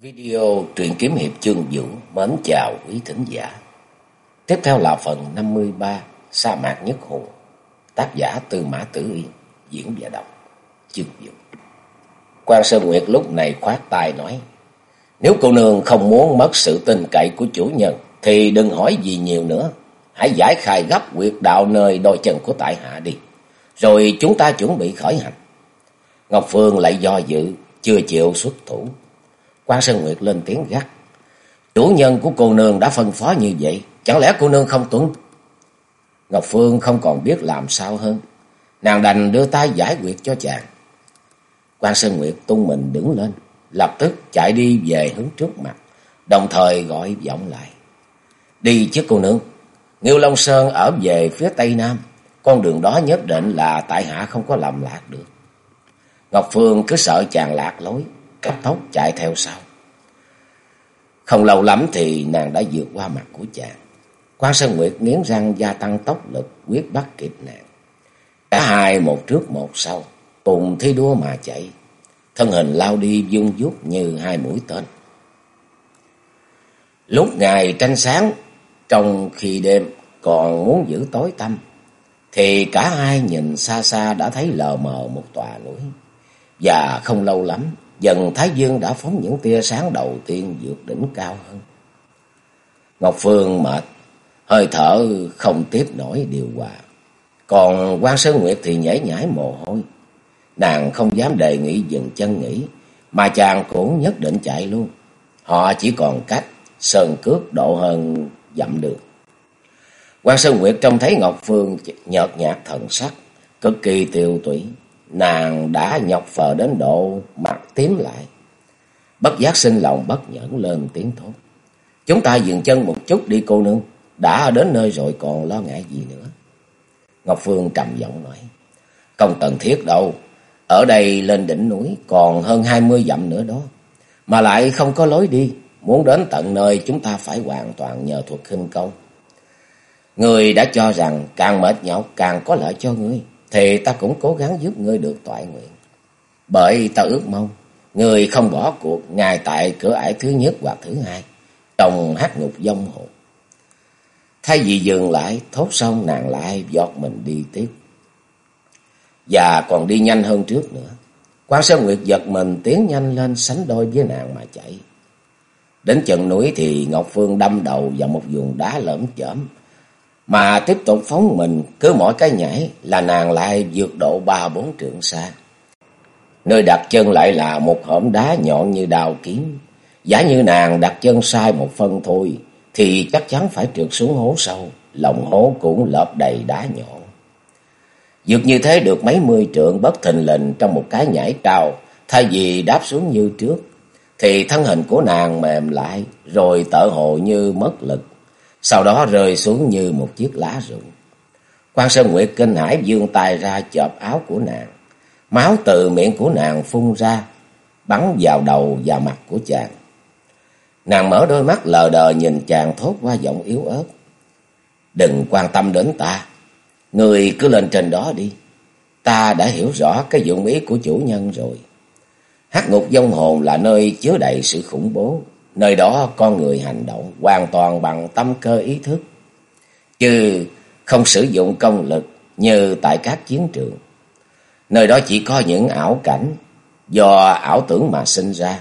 Video truyện kiếm hiệp trương vũ mến chào quý thính giả. Tiếp theo là phần 53 Sa mạc nhất hồ Tác giả Tư Mã Tử Yên, diễn và đọc trương vũ. Quan Sơn Nguyệt lúc này khoát tay nói: "Nếu cô nương không muốn mất sự tin cậy của chủ nhân thì đừng hỏi gì nhiều nữa, hãy giải khai gấp quyệt đạo nơi đôi chân của tại hạ đi, rồi chúng ta chuẩn bị khởi hành." Ngọc Phương lại do dự, chưa chịu xuất thủ. Quan Sơn Nguyệt lên tiếng gắt. Chủ nhân của cô nương đã phân phó như vậy. Chẳng lẽ cô nương không tuân? Ngọc Phương không còn biết làm sao hơn. Nàng đành đưa tay giải quyết cho chàng. Quan Sơn Nguyệt tung mình đứng lên. Lập tức chạy đi về hướng trước mặt. Đồng thời gọi giọng lại. Đi chứ cô nương. Nghiêu Long Sơn ở về phía Tây Nam. Con đường đó nhất định là tại hạ không có lầm lạc được. Ngọc Phương cứ sợ chàng lạc lối cấp tốc chạy theo sau. Không lâu lắm thì nàng đã vượt qua mặt của chàng. Quan Sơn Nguyệt nghiến răng gia tăng tốc lực quyết bắt kịp nàng. Cả hai một trước một sau, cùng thi đua mà chạy. Thân hình lao đi dung dút như hai mũi tên. Lúc ngày tranh sáng, trong khi đêm còn muốn giữ tối tăm, thì cả hai nhìn xa xa đã thấy lờ mờ một tòa núi. Và không lâu lắm, dần Thái Dương đã phóng những tia sáng đầu tiên vượt đỉnh cao hơn. Ngọc Phương mệt, hơi thở không tiếp nổi điều hòa. Còn quan Sơn Nguyệt thì nhảy nhảy mồ hôi. Nàng không dám đề nghị dừng chân nghỉ, mà chàng cũng nhất định chạy luôn. Họ chỉ còn cách sơn cước độ hơn dặm đường. Quan Sơn Nguyệt trông thấy Ngọc Phương nhợt nhạt thần sắc, cực kỳ tiêu tụy. Nàng đã nhọc phờ đến độ mặt tím lại. Bất giác sinh lòng bất nhẫn lên tiếng thốt. Chúng ta dừng chân một chút đi, cô nương. Đã đến nơi rồi còn lo ngại gì nữa. Ngọc Phương trầm giọng nói. Không cần thiết đâu. Ở đây lên đỉnh núi còn hơn hai mươi dặm nữa đó. Mà lại không có lối đi. Muốn đến tận nơi chúng ta phải hoàn toàn nhờ thuật khinh công. Người đã cho rằng càng mệt nhọc càng có lợi cho ngươi thì ta cũng cố gắng giúp ngươi được toại nguyện. Bởi ta ước mong, ngươi không bỏ cuộc ngay tại cửa ải thứ nhất hoặc thứ hai, trong hát ngục dông hồn. Thay vì dừng lại, thốt xong nàng lại giọt mình đi tiếp. Và còn đi nhanh hơn trước nữa. Quan Sơn Nguyệt giật mình tiến nhanh lên sánh đôi với nàng mà chạy. Đến chân núi thì Ngọc Phương đâm đầu vào một vùng đá lởm chởm, mà tiếp tục phóng mình, cứ mỗi cái nhảy là nàng lại vượt độ ba bốn trượng xa. Nơi đặt chân lại là một hõm đá nhọn như đào kiếm. Giả như nàng đặt chân sai một phân thôi, thì chắc chắn phải trượt xuống hố sâu, lòng hố cũng lợp đầy đá nhọn. Vượt như thế được mấy mươi trượng bất thình lình trong một cái nhảy cao, thay vì đáp xuống như trước, thì thân hình của nàng mềm lại, rồi tợ hồ như mất lực sau đó rơi xuống như một chiếc lá rụng. Quan Sơn Nguyệt kinh hãi vươn tay ra chộp áo của nàng. Máu từ miệng của nàng phun ra, bắn vào đầu và mặt của chàng. Nàng mở đôi mắt lờ đờ nhìn chàng thốt qua giọng yếu ớt. Đừng quan tâm đến ta, người cứ lên trên đó đi. Ta đã hiểu rõ cái dụng ý của chủ nhân rồi. Hắc ngục dông hồn là nơi chứa đầy sự khủng bố, Nơi đó con người hành động hoàn toàn bằng tâm cơ ý thức, chứ không sử dụng công lực như tại các chiến trường. Nơi đó chỉ có những ảo cảnh do ảo tưởng mà sinh ra.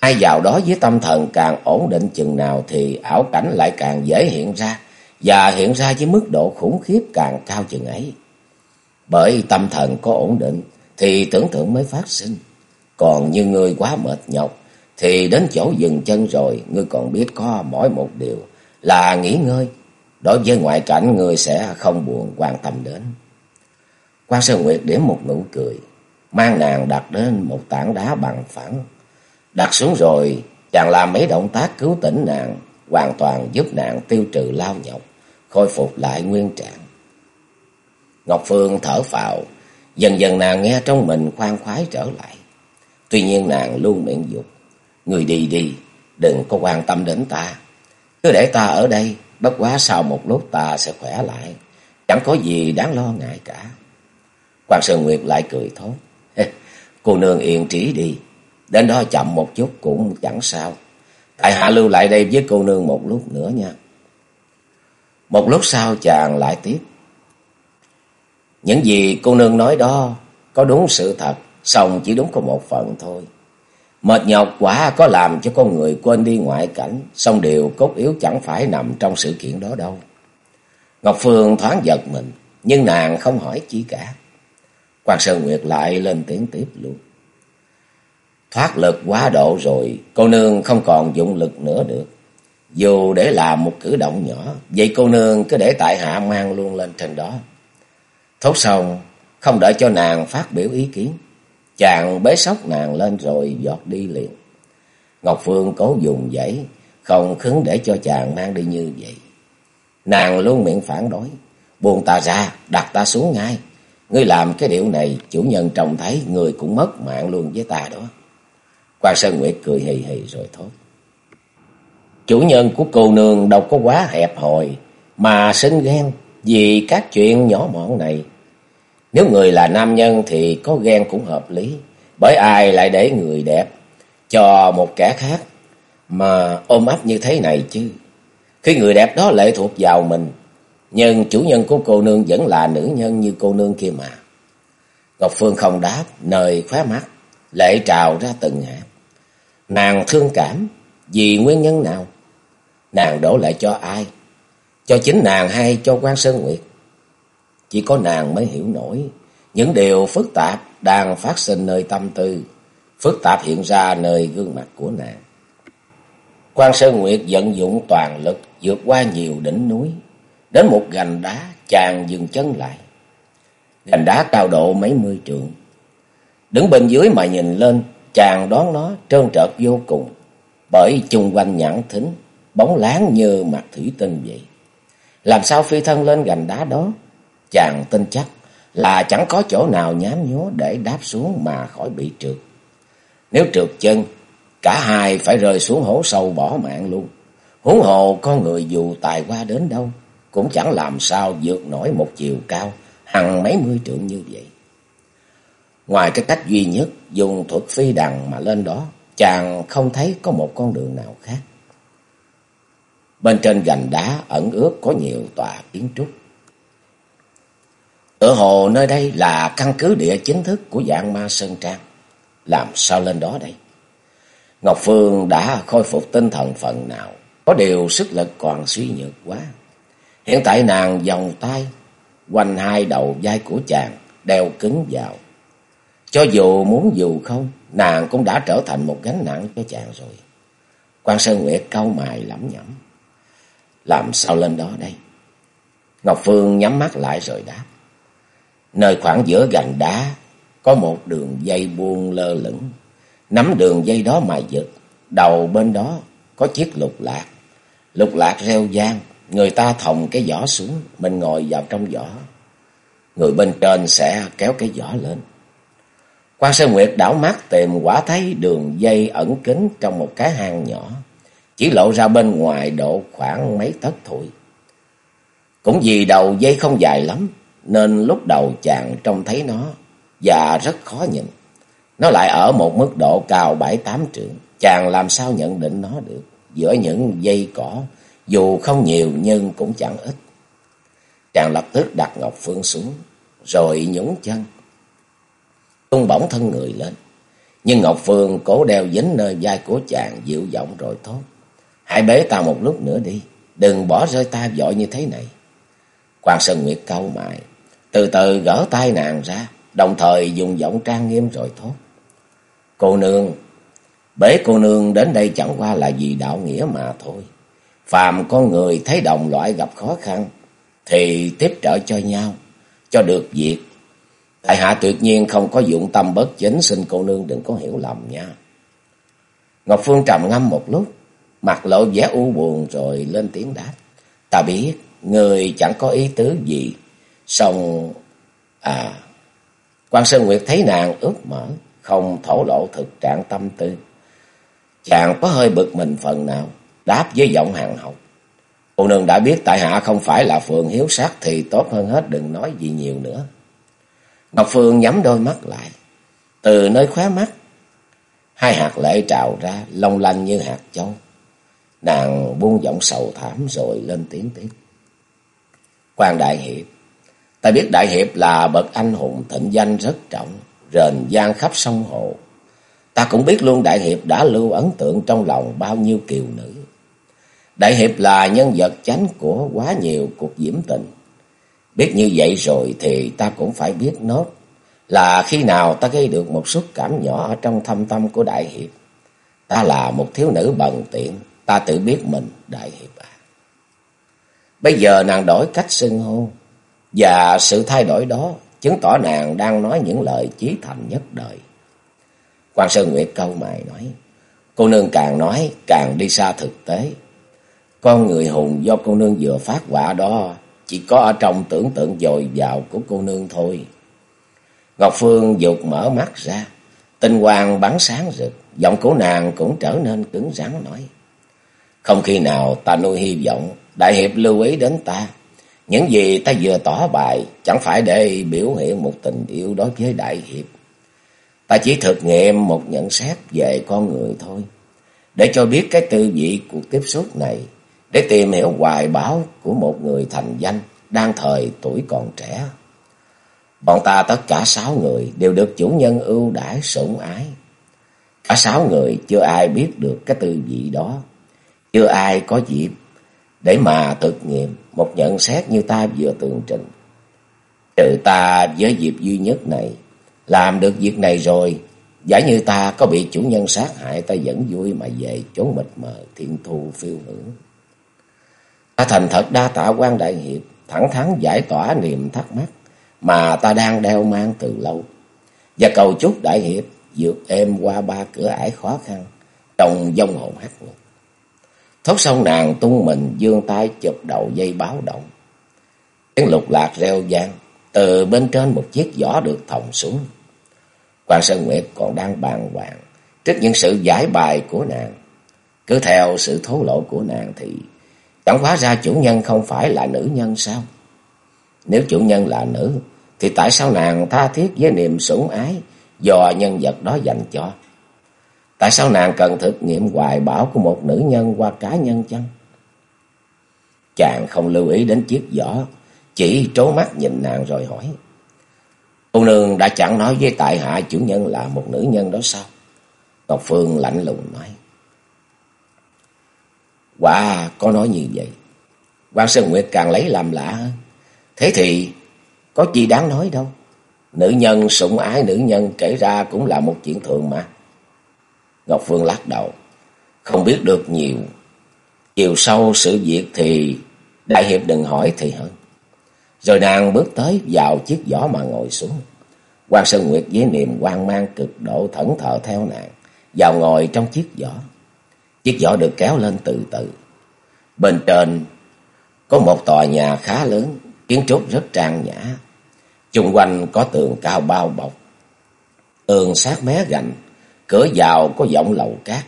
Ai vào đó với tâm thần càng ổn định chừng nào thì ảo cảnh lại càng dễ hiện ra và hiện ra với mức độ khủng khiếp càng cao chừng ấy. Bởi tâm thần có ổn định thì tưởng tượng mới phát sinh. Còn như người quá mệt nhọc thì đến chỗ dừng chân rồi, ngươi còn biết có mỗi một điều là nghỉ ngơi. Đối với ngoại cảnh, ngươi sẽ không buồn quan tâm đến. Quan Sơn Nguyệt điểm một nụ cười, mang nàng đặt đến một tảng đá bằng phẳng. Đặt xuống rồi, chàng làm mấy động tác cứu tỉnh nàng, hoàn toàn giúp nàng tiêu trừ lao nhọc, khôi phục lại nguyên trạng. Ngọc Phương thở phào, dần dần nàng nghe trong mình khoan khoái trở lại. Tuy nhiên nàng luôn miệng dục. Người đi đi, đừng có quan tâm đến ta. Cứ để ta ở đây, bất quá sau một lúc ta sẽ khỏe lại. Chẳng có gì đáng lo ngại cả. Quan Sơn Nguyệt lại cười thốt. Cô nương yên trí đi. Đến đó chậm một chút cũng chẳng sao. Tại hạ lưu lại đây với cô nương một lúc nữa nha. Một lúc sau chàng lại tiếp. Những gì cô nương nói đó có đúng sự thật, xong chỉ đúng có một phần thôi. Mệt nhọc quá có làm cho con người quên đi ngoại cảnh, xong điều cốt yếu chẳng phải nằm trong sự kiện đó đâu. Ngọc Phương thoáng giật mình, nhưng nàng không hỏi chi cả. Quan Sơn Nguyệt lại lên tiếng tiếp luôn. Thoát lực quá độ rồi, cô nương không còn dụng lực nữa được. Dù để làm một cử động nhỏ, vậy cô nương cứ để tại hạ mang luôn lên trên đó. Thốt xong, không đợi cho nàng phát biểu ý kiến. Chàng bế sóc nàng lên rồi giọt đi liền. Ngọc Phương cố dùng dãy, không khứng để cho chàng mang đi như vậy. Nàng luôn miệng phản đối. buồn ta ra, đặt ta xuống ngay. Ngươi làm cái điệu này, chủ nhân trông thấy, người cũng mất mạng luôn với ta đó. Quan Sơn Nguyệt cười hì hì rồi thôi Chủ nhân của cô nương đâu có quá hẹp hòi, mà sinh ghen vì các chuyện nhỏ mọn này. Nếu người là nam nhân thì có ghen cũng hợp lý, bởi ai lại để người đẹp cho một kẻ khác mà ôm ấp như thế này chứ. Khi người đẹp đó lệ thuộc vào mình, nhưng chủ nhân của cô nương vẫn là nữ nhân như cô nương kia mà. Ngọc Phương không đáp, nơi khóe mắt, lệ trào ra từng hạt. Nàng thương cảm, vì nguyên nhân nào? Nàng đổ lại cho ai? Cho chính nàng hay cho quan Sơn Nguyệt? Chỉ có nàng mới hiểu nổi những điều phức tạp đang phát sinh nơi tâm tư, phức tạp hiện ra nơi gương mặt của nàng. Quan Sơn Nguyệt vận dụng toàn lực vượt qua nhiều đỉnh núi, đến một gành đá chàng dừng chân lại. Gành đá cao độ mấy mươi trượng. Đứng bên dưới mà nhìn lên, chàng đoán nó trơn trợt vô cùng, bởi chung quanh nhẵn thính, bóng láng như mặt thủy tinh vậy. Làm sao phi thân lên gành đá đó? Chàng tin chắc là chẳng có chỗ nào nhám nhúa để đáp xuống mà khỏi bị trượt. Nếu trượt chân, cả hai phải rơi xuống hố sâu bỏ mạng luôn. Huống hồ con người dù tài qua đến đâu, cũng chẳng làm sao vượt nổi một chiều cao hằng mấy mươi trượng như vậy. Ngoài cái cách duy nhất dùng thuật phi đằng mà lên đó, chàng không thấy có một con đường nào khác. Bên trên gành đá ẩn ướt có nhiều tòa kiến trúc. Ở hồ nơi đây là căn cứ địa chính thức của dạng ma Sơn Trang. Làm sao lên đó đây? Ngọc Phương đã khôi phục tinh thần phần nào. Có điều sức lực còn suy nhược quá. Hiện tại nàng vòng tay quanh hai đầu vai của chàng đeo cứng vào. Cho dù muốn dù không, nàng cũng đã trở thành một gánh nặng cho chàng rồi. Quan Sơn Nguyệt cau mày lẩm nhẩm. Làm sao lên đó đây? Ngọc Phương nhắm mắt lại rồi đáp. Nơi khoảng giữa gành đá có một đường dây buông lơ lửng. Nắm đường dây đó mà giật, đầu bên đó có chiếc lục lạc. Lục lạc reo gian, người ta thòng cái giỏ xuống, mình ngồi vào trong giỏ. Người bên trên sẽ kéo cái giỏ lên. Quan Sơn Nguyệt đảo mắt tìm quả thấy đường dây ẩn kín trong một cái hang nhỏ, chỉ lộ ra bên ngoài độ khoảng mấy tấc thôi. Cũng vì đầu dây không dài lắm, nên lúc đầu chàng trông thấy nó và rất khó nhìn. Nó lại ở một mức độ cao bảy tám trượng, chàng làm sao nhận định nó được giữa những dây cỏ, dù không nhiều nhưng cũng chẳng ít. Chàng lập tức đặt Ngọc Phương xuống, rồi nhúng chân, tung bổng thân người lên. Nhưng Ngọc Phương cố đeo dính nơi vai của chàng dịu giọng rồi thốt. Hãy bế ta một lúc nữa đi, đừng bỏ rơi ta vội như thế này. Quan Sơn Nguyệt câu mại, từ từ gỡ tay nàng ra, đồng thời dùng giọng trang nghiêm rồi thốt. Cô nương, bế cô nương đến đây chẳng qua là vì đạo nghĩa mà thôi. Phàm con người thấy đồng loại gặp khó khăn, thì tiếp trợ cho nhau, cho được việc. Tại hạ tuyệt nhiên không có dụng tâm bất chính, xin cô nương đừng có hiểu lầm nha. Ngọc Phương trầm ngâm một lúc, mặt lộ vẻ u buồn rồi lên tiếng đáp. Ta biết, người chẳng có ý tứ gì, Xong, à, quan Sơn Nguyệt thấy nàng ướt mở, không thổ lộ thực trạng tâm tư. Chàng có hơi bực mình phần nào, đáp với giọng hàng học. Cô nương đã biết tại hạ không phải là Phượng hiếu sát thì tốt hơn hết đừng nói gì nhiều nữa. Ngọc Phương nhắm đôi mắt lại, từ nơi khóe mắt, Hai hạt lệ trào ra, long lanh như hạt châu. Nàng buông giọng sầu thảm rồi lên tiếng tiếp. quan Đại Hiệp, ta biết Đại Hiệp là bậc anh hùng thịnh danh rất trọng, rền gian khắp sông hồ. Ta cũng biết luôn Đại Hiệp đã lưu ấn tượng trong lòng bao nhiêu kiều nữ. Đại Hiệp là nhân vật chánh của quá nhiều cuộc diễm tình. Biết như vậy rồi thì ta cũng phải biết nốt là khi nào ta gây được một xúc cảm nhỏ ở trong thâm tâm của Đại Hiệp. Ta là một thiếu nữ bần tiện, ta tự biết mình, Đại Hiệp à. Bây giờ nàng đổi cách xưng hô, và sự thay đổi đó chứng tỏ nàng đang nói những lời chí thành nhất đời. Quan Sơn Nguyệt câu mày nói, cô nương càng nói càng đi xa thực tế. Con người hùng do cô nương vừa phát họa đó chỉ có ở trong tưởng tượng dồi dào của cô nương thôi. Ngọc Phương dục mở mắt ra, tinh quang bắn sáng rực, giọng của nàng cũng trở nên cứng rắn nói. Không khi nào ta nuôi hy vọng, Đại Hiệp lưu ý đến ta. Những gì ta vừa tỏ bài chẳng phải để biểu hiện một tình yêu đối với Đại Hiệp. Ta chỉ thực nghiệm một nhận xét về con người thôi. Để cho biết cái tư vị cuộc tiếp xúc này. Để tìm hiểu hoài báo của một người thành danh đang thời tuổi còn trẻ. Bọn ta tất cả sáu người đều được chủ nhân ưu đãi sủng ái. Cả sáu người chưa ai biết được cái tư vị đó. Chưa ai có dịp để mà thực nghiệm một nhận xét như ta vừa tường trình. Trừ ta với dịp duy nhất này, làm được việc này rồi, giả như ta có bị chủ nhân sát hại ta vẫn vui mà về chốn mịt mờ thiên thu phiêu hưởng. Ta thành thật đa tạ quan đại hiệp, thẳng thắn giải tỏa niềm thắc mắc mà ta đang đeo mang từ lâu. Và cầu chúc đại hiệp vượt êm qua ba cửa ải khó khăn trong dông hồn hát. ngục. Thốt xong nàng tung mình dương tay chụp đầu dây báo động. Tiếng lục lạc reo vang, từ bên trên một chiếc giỏ được thòng xuống. Quan Sơn Nguyệt còn đang bàn hoàng trước những sự giải bài của nàng. Cứ theo sự thố lộ của nàng thì chẳng hóa ra chủ nhân không phải là nữ nhân sao? Nếu chủ nhân là nữ, thì tại sao nàng tha thiết với niềm sủng ái do nhân vật đó dành cho? Tại sao nàng cần thực nghiệm hoài bảo của một nữ nhân qua cá nhân chăng? Chàng không lưu ý đến chiếc giỏ, chỉ trố mắt nhìn nàng rồi hỏi. Cô nương đã chẳng nói với tại hạ chủ nhân là một nữ nhân đó sao? Ngọc Phương lạnh lùng nói. Quả có nói như vậy. quan Sơn Nguyệt càng lấy làm lạ. Thế thì có gì đáng nói đâu. Nữ nhân sủng ái nữ nhân kể ra cũng là một chuyện thường mà. Ngọc Phương lắc đầu. Không biết được nhiều. Chiều sau sự việc thì Đại Hiệp đừng hỏi thì hơn. Rồi nàng bước tới, vào chiếc giỏ mà ngồi xuống. quan Sơn Nguyệt với niềm quan mang cực độ thẫn thờ theo nàng. Vào ngồi trong chiếc giỏ. Chiếc giỏ được kéo lên từ từ. Bên trên có một tòa nhà khá lớn. Kiến trúc rất trang nhã. Chung quanh có tường cao bao bọc. Tường sát mé gành Cửa vào có giọng lầu cát.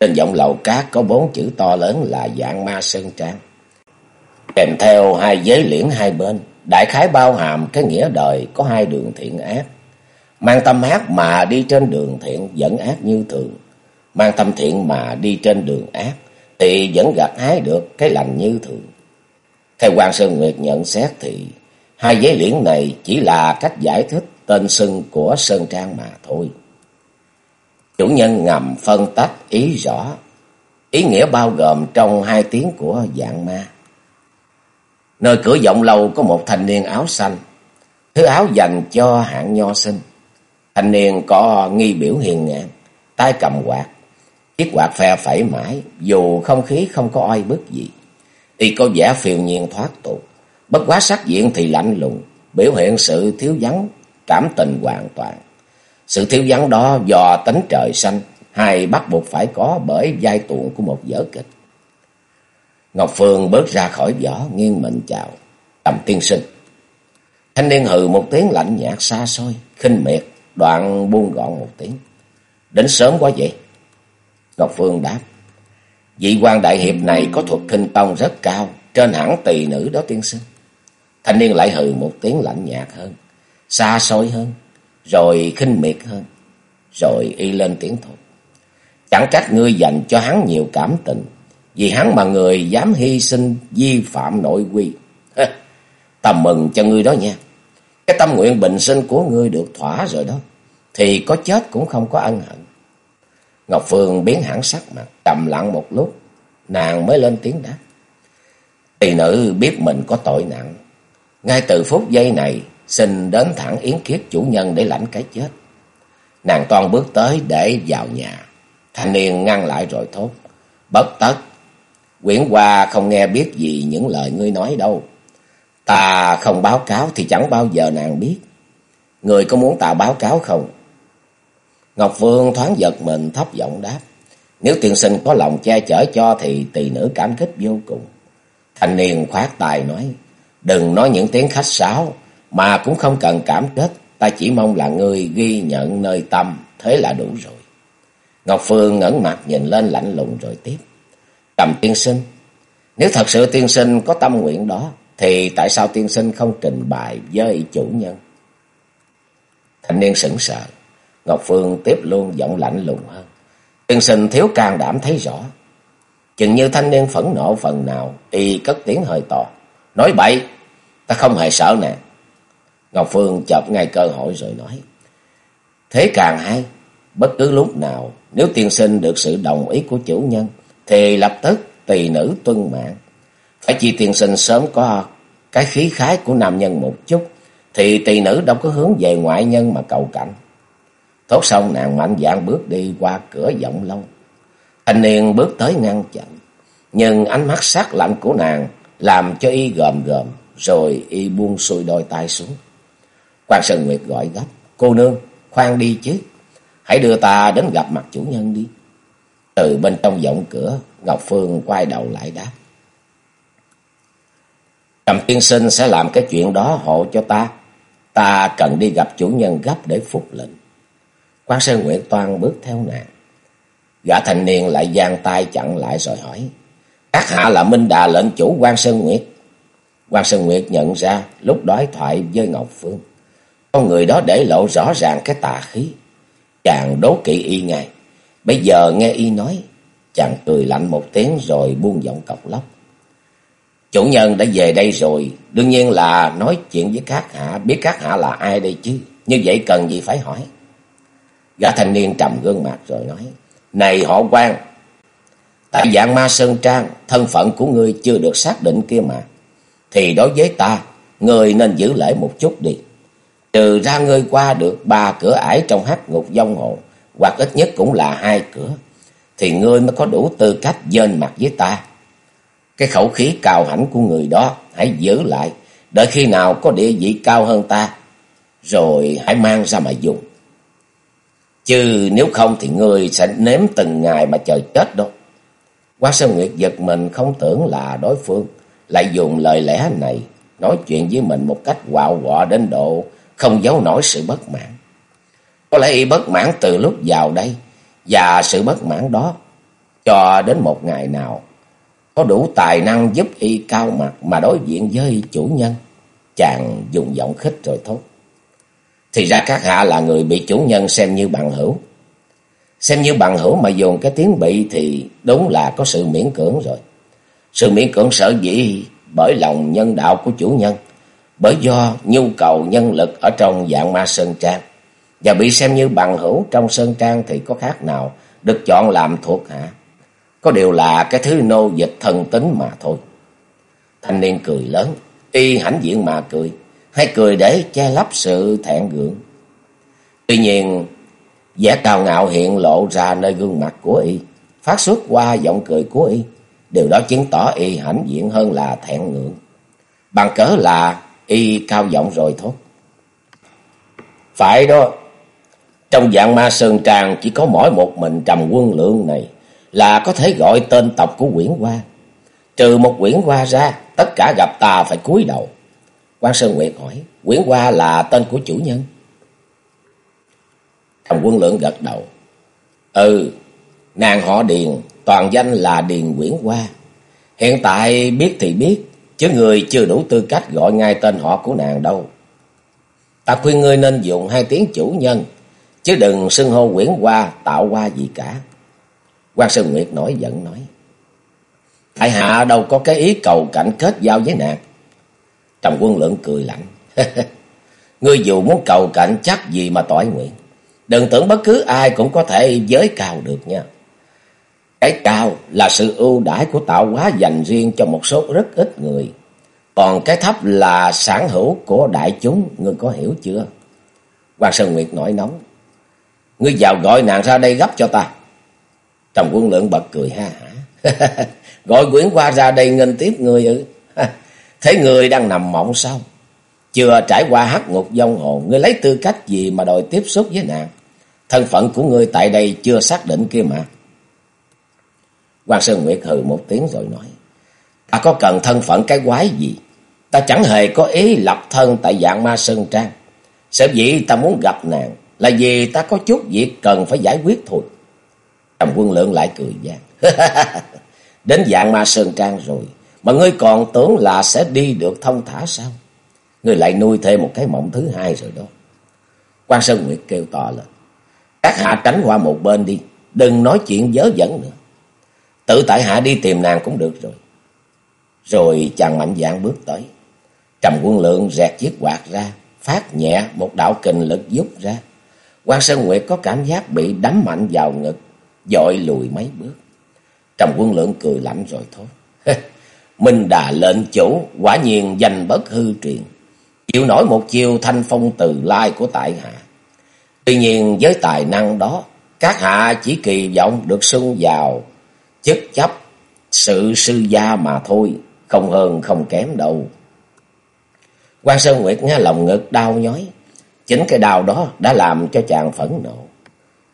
Trên giọng lầu cát có bốn chữ to lớn là dạng ma sơn trang. Kèm theo hai giới liễn hai bên, đại khái bao hàm cái nghĩa đời có hai đường thiện ác. Mang tâm ác mà đi trên đường thiện vẫn ác như thường. Mang tâm thiện mà đi trên đường ác thì vẫn gặt hái được cái lành như thường. Theo quan Sơn Nguyệt nhận xét thì hai giấy liễn này chỉ là cách giải thích tên xưng của Sơn Trang mà thôi. Chủ nhân ngầm phân tách ý rõ, ý nghĩa bao gồm trong hai tiếng của dạng ma. Nơi cửa vọng lâu có một thanh niên áo xanh, thứ áo dành cho hạng nho sinh. Thanh niên có nghi biểu hiền ngang, tay cầm quạt, chiếc quạt phe phẩy mãi, dù không khí không có oi bức gì. Y có vẻ phiêu nhiên thoát tục, bất quá sắc diện thì lạnh lùng, biểu hiện sự thiếu vắng, cảm tình hoàn toàn. Sự thiếu vắng đó do tính trời xanh hay bắt buộc phải có bởi giai tuồng của một vở kịch. Ngọc Phương bước ra khỏi vỏ nghiêng mình chào. Tầm tiên sinh. Thanh niên hừ một tiếng lạnh nhạt xa xôi, khinh miệt, đoạn buông gọn một tiếng. Đến sớm quá vậy. Ngọc Phương đáp. Vị quan đại hiệp này có thuật kinh tông rất cao, trên hẳn tỳ nữ đó tiên sinh. Thanh niên lại hừ một tiếng lạnh nhạt hơn, xa xôi hơn, rồi khinh miệt hơn. Rồi y lên tiếng thục. Chẳng trách ngươi dành cho hắn nhiều cảm tình. Vì hắn mà người dám hy sinh vi phạm nội quy. Ta mừng cho ngươi đó nha. Cái tâm nguyện bình sinh của ngươi được thỏa rồi đó. Thì có chết cũng không có ân hận. Ngọc Phương biến hẳn sắc mặt, trầm lặng một lúc. Nàng mới lên tiếng đáp. Tỳ nữ biết mình có tội nặng. Ngay từ phút giây này, xin đến thẳng yến kiết chủ nhân để lãnh cái chết. Nàng toan bước tới để vào nhà. Thanh niên ngăn lại rồi thốt. Bất tất. Quyển Hoa không nghe biết gì những lời ngươi nói đâu. Ta không báo cáo thì chẳng bao giờ nàng biết. Người có muốn ta báo cáo không? Ngọc vương thoáng giật mình thấp giọng đáp. Nếu tiên sinh có lòng che chở cho thì tỳ nữ cảm kích vô cùng. Thanh niên khoát tài nói. Đừng nói những tiếng khách sáo mà cũng không cần cảm kích. Ta chỉ mong là ngươi ghi nhận nơi tâm. Thế là đủ rồi. Ngọc Phương ngẩng mặt nhìn lên lạnh lùng rồi tiếp. Trầm tiên sinh. Nếu thật sự tiên sinh có tâm nguyện đó. Thì tại sao tiên sinh không trình bày với chủ nhân? Thanh niên sững sờ. Ngọc Phương tiếp luôn giọng lạnh lùng hơn. Tiên sinh thiếu can đảm thấy rõ. Chừng như thanh niên phẫn nộ phần nào, y cất tiếng hơi to. Nói bậy, ta không hề sợ nè. Ngọc Phương chợp ngay cơ hội rồi nói. Thế càng hay, bất cứ lúc nào, nếu tiên sinh được sự đồng ý của chủ nhân, thì lập tức tỳ nữ tuân mạng. Phải chi tiên sinh sớm có cái khí khái của nam nhân một chút, thì tỳ nữ đâu có hướng về ngoại nhân mà cầu cảnh. Thốt xong nàng mạnh dạn bước đi qua cửa giọng lâu. Thanh niên bước tới ngăn chặn. Nhưng ánh mắt sắc lạnh của nàng làm cho y gồm gồm. Rồi y buông xuôi đôi tay xuống. Quan Sơn Nguyệt gọi gấp. Cô nương, khoan đi chứ. Hãy đưa ta đến gặp mặt chủ nhân đi. Từ bên trong giọng cửa, Ngọc Phương quay đầu lại đáp. Trầm tiên sinh sẽ làm cái chuyện đó hộ cho ta. Ta cần đi gặp chủ nhân gấp để phục lệnh. Quan Sơn Nguyệt toan bước theo nàng. Gã thành niên lại giang tay chặn lại rồi hỏi. Các hạ là Minh Đà lệnh chủ quan Sơn Nguyệt. Quan Sơn Nguyệt nhận ra lúc đối thoại với Ngọc Phương. Con người đó để lộ rõ ràng cái tà khí. Chàng đố kỵ y ngay. Bây giờ nghe y nói. Chàng cười lạnh một tiếng rồi buông giọng cọc lóc. Chủ nhân đã về đây rồi. Đương nhiên là nói chuyện với các hạ. Biết các hạ là ai đây chứ. Như vậy cần gì phải hỏi. Gã thanh niên trầm gương mặt rồi nói. Này họ quan. Tại dạng ma Sơn Trang. Thân phận của ngươi chưa được xác định kia mà. Thì đối với ta. Ngươi nên giữ lễ một chút đi. Trừ ra ngươi qua được ba cửa ải trong hắc ngục dông hồn. Hoặc ít nhất cũng là hai cửa. Thì ngươi mới có đủ tư cách dên mặt với ta. Cái khẩu khí cao hãnh của người đó. Hãy giữ lại. Đợi khi nào có địa vị cao hơn ta. Rồi hãy mang ra mà dùng. Chứ nếu không thì ngươi sẽ nếm từng ngày mà chờ chết đó. Quá Sơn Nguyệt giật mình không tưởng là đối phương lại dùng lời lẽ này nói chuyện với mình một cách quạo quọ đến độ không giấu nổi sự bất mãn. Có lẽ y bất mãn từ lúc vào đây và sự bất mãn đó cho đến một ngày nào có đủ tài năng giúp y cao mặt mà đối diện với chủ nhân. Chàng dùng giọng khích rồi thốt. Thì ra các hạ là người bị chủ nhân xem như bằng hữu. Xem như bằng hữu mà dùng cái tiếng bị thì đúng là có sự miễn cưỡng rồi. Sự miễn cưỡng sở dĩ bởi lòng nhân đạo của chủ nhân. Bởi do nhu cầu nhân lực ở trong dạng ma Sơn Trang. Và bị xem như bằng hữu trong Sơn Trang thì có khác nào được chọn làm thuộc hạ. Có điều là cái thứ nô dịch thần tính mà thôi. Thanh niên cười lớn, y hãnh diện mà cười hay cười để che lấp sự thẹn gượng. Tuy nhiên, vẻ cao ngạo hiện lộ ra nơi gương mặt của y, phát xuất qua giọng cười của y, điều đó chứng tỏ y hãnh diện hơn là thẹn ngượng. Bằng cớ là y cao giọng rồi thốt. Phải đó, trong dạng ma sơn tràng chỉ có mỗi một mình trầm quân lượng này là có thể gọi tên tộc của quyển hoa. Trừ một quyển hoa ra, tất cả gặp ta phải cúi đầu. quan Sơn Nguyệt hỏi, quyển hoa là tên của chủ nhân. Trầm quân lượng gật đầu. Ừ, nàng họ Điền, toàn danh là Điền Quyển Hoa. Hiện tại biết thì biết, chứ người chưa đủ tư cách gọi ngay tên họ của nàng đâu. Ta khuyên ngươi nên dùng hai tiếng chủ nhân, chứ đừng xưng hô quyển qua tạo qua gì cả. quan Sơn Nguyệt nổi giận nói. Tại hạ đâu có cái ý cầu cảnh kết giao với nàng. Trầm quân lượng cười lạnh. Ngươi dù muốn cầu cảnh chắc gì mà tỏi nguyện. Đừng tưởng bất cứ ai cũng có thể giới cao được nha. Cái cao là sự ưu đãi của tạo hóa dành riêng cho một số rất ít người. Còn cái thấp là sản hữu của đại chúng, ngươi có hiểu chưa? Hoàng Sơn Nguyệt nổi nóng. Ngươi vào gọi nàng ra đây gấp cho ta. Trầm quân lượng bật cười ha hả. gọi quyển qua ra đây nghênh tiếp người ư. Thế người đang nằm mộng sao? Chưa trải qua hắc ngục dông hồn, ngươi lấy tư cách gì mà đòi tiếp xúc với nàng? Thân phận của ngươi tại đây chưa xác định kia mà. Hoàng Sơn Nguyệt hừ một tiếng rồi nói. Ta có cần thân phận cái quái gì? Ta chẳng hề có ý lập thân tại dạng ma Sơn Trang. Sở dĩ ta muốn gặp nàng là vì ta có chút việc cần phải giải quyết thôi. Trầm quân lượng lại cười gian. Đến dạng ma Sơn Trang rồi, mà ngươi còn tưởng là sẽ đi được thông thả sao? Ngươi lại nuôi thêm một cái mộng thứ hai rồi đó. Quan Sơn Nguyệt kêu to lên. Các hạ tránh qua một bên đi, đừng nói chuyện dớ dẫn nữa. Tự tại hạ đi tìm nàng cũng được rồi. Rồi chàng mạnh dạng bước tới. Trầm quân lượng rẹt chiếc quạt ra, phát nhẹ một đạo kình lực giúp ra. Quan Sơn Nguyệt có cảm giác bị đấm mạnh vào ngực, dội lùi mấy bước. Trầm quân lượng cười lạnh rồi thôi. Minh đà lệnh chủ, quả nhiên danh bất hư truyền. Chịu nổi một chiều thanh phong từ lai của tại hạ. Tuy nhiên với tài năng đó, các hạ chỉ kỳ vọng được xưng vào chức chấp sự sư gia mà thôi, không hơn không kém đâu. Quan Sơn Nguyệt nghe lòng ngực đau nhói, chính cái đau đó đã làm cho chàng phẫn nộ.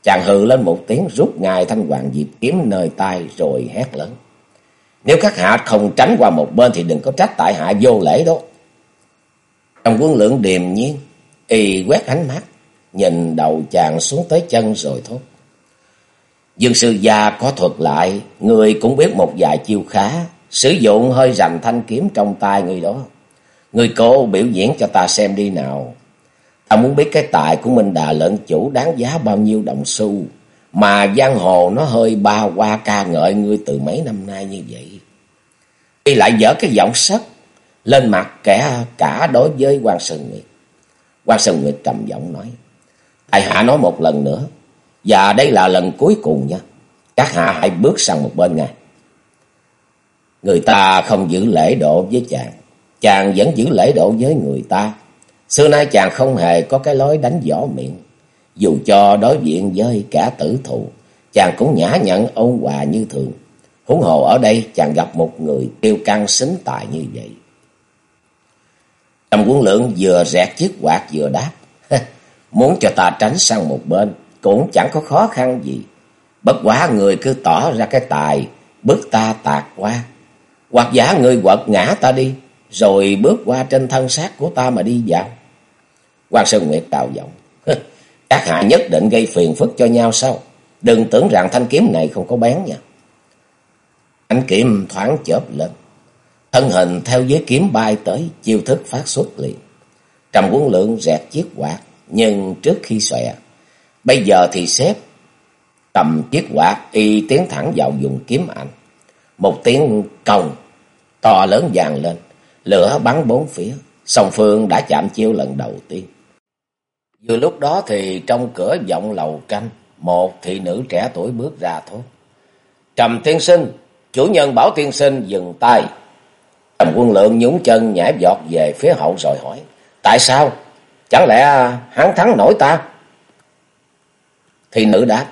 Chàng hừ lên một tiếng rút ngài thanh hoàng diệp kiếm nơi tay rồi hét lớn. Nếu các hạ không tránh qua một bên thì đừng có trách tại hạ vô lễ đó. Trong quân lượng điềm nhiên, y quét ánh mắt, nhìn đầu chàng xuống tới chân rồi thốt. Dương sư gia có thuật lại, người cũng biết một vài chiêu khá, sử dụng hơi rành thanh kiếm trong tay người đó. Người cố biểu diễn cho ta xem đi nào. Ta muốn biết cái tài của Minh Đà lợn chủ đáng giá bao nhiêu đồng xu, mà giang hồ nó hơi ba qua ca ngợi ngươi từ mấy năm nay như vậy. Y lại dở cái giọng sất, lên mặt kẻ cả đối với quan Sơn Nguyệt. quan Sơn Nguyệt trầm giọng nói, tài hạ nói một lần nữa, và đây là lần cuối cùng nha. Các hạ hãy bước sang một bên ngay. Người ta không giữ lễ độ với chàng. Chàng vẫn giữ lễ độ với người ta. Xưa nay chàng không hề có cái lối đánh võ miệng. Dù cho đối diện với cả tử thù, chàng cũng nhã nhận ôn hòa như thường. Huống hồ ở đây chàng gặp một người tiêu căng xính tài như vậy. Trầm quân lượng vừa rẹt chiếc quạt vừa đáp. Muốn cho ta tránh sang một bên, cũng chẳng có khó khăn gì. Bất quá người cứ tỏ ra cái tài, bước ta tạc qua. Hoặc giả người quật ngã ta đi, rồi bước qua trên thân xác của ta mà đi vào. Quan Sơn Nguyệt tạo giọng. Các hạ nhất định gây phiền phức cho nhau sao? Đừng tưởng rằng thanh kiếm này không có bén nha. Anh kiếm thoáng chớp lên. Thân hình theo dưới kiếm bay tới, chiêu thức phát xuất liền. Trầm quân lượng rẹt chiếc quạt, nhưng trước khi xòe, Bây giờ thì xếp cầm chiếc quạt y tiến thẳng vào dùng kiếm ảnh. Một tiếng còng to lớn vàng lên, lửa bắn bốn phía, song phương đã chạm chiêu lần đầu tiên. Vừa lúc đó thì trong cửa vọng lầu canh, một thị nữ trẻ tuổi bước ra thôi. Trầm tiên sinh, chủ nhân bảo tiên sinh dừng tay. Trầm quân lượng nhúng chân nhảy giọt về phía hậu rồi hỏi. Tại sao? Chẳng lẽ hắn thắng nổi ta? Thị nữ đáp.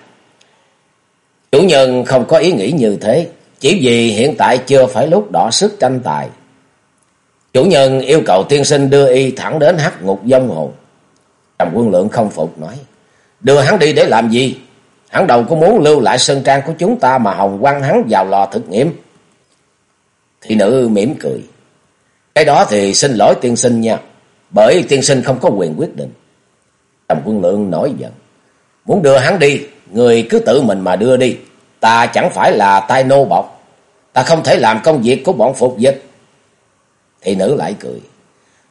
Chủ nhân không có ý nghĩ như thế. Chỉ vì hiện tại chưa phải lúc đỏ sức tranh tài. Chủ nhân yêu cầu tiên sinh đưa y thẳng đến hắc ngục dông hồn. Trầm quân lượng không phục nói. Đưa hắn đi để làm gì? Hắn đầu có muốn lưu lại sơn trang của chúng ta mà hồng quăng hắn vào lò thực nghiệm. Thị nữ mỉm cười. Cái đó thì xin lỗi tiên sinh nha. Bởi tiên sinh không có quyền quyết định. Trầm quân lượng nổi giận. Muốn đưa hắn đi, người cứ tự mình mà đưa đi. Ta chẳng phải là tay nô bọc. Ta không thể làm công việc của bọn phục dịch. Thị nữ lại cười.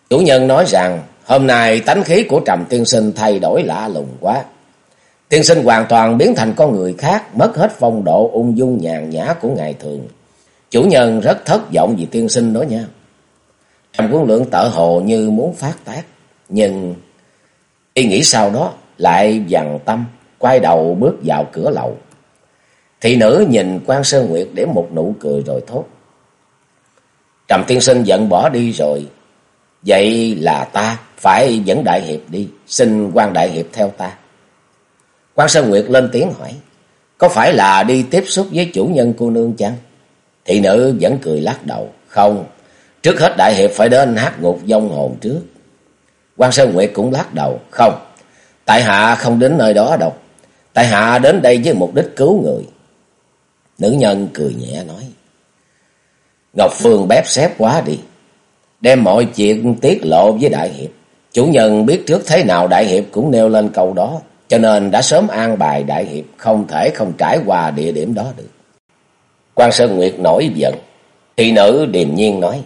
Chủ nhân nói rằng hôm nay tánh khí của Trầm Tiên Sinh thay đổi lạ lùng quá. Tiên sinh hoàn toàn biến thành con người khác, mất hết phong độ ung dung nhàn nhã của ngày thường. Chủ nhân rất thất vọng vì tiên sinh đó nha. Trầm quân lượng tợ hồ như muốn phát tác, nhưng y nghĩ sau đó lại dằn tâm, quay đầu bước vào cửa lầu. Thị nữ nhìn quan Sơn Nguyệt để một nụ cười rồi thốt. Trầm tiên sinh giận bỏ đi rồi. Vậy là ta phải dẫn đại hiệp đi, xin quan đại hiệp theo ta. quan Sơn Nguyệt lên tiếng hỏi, có phải là đi tiếp xúc với chủ nhân cô nương chăng? Thị nữ vẫn cười lắc đầu, không, trước hết đại hiệp phải đến hát ngục dông hồn trước. quan Sơn Nguyệt cũng lắc đầu, không, tại hạ không đến nơi đó đâu, tại hạ đến đây với mục đích cứu người. Nữ nhân cười nhẹ nói, Ngọc Phương bép xép quá đi, đem mọi chuyện tiết lộ với đại hiệp. Chủ nhân biết trước thế nào đại hiệp cũng nêu lên câu đó, cho nên đã sớm an bài đại hiệp không thể không trải qua địa điểm đó được. quan Sơn Nguyệt nổi giận, thị nữ điềm nhiên nói,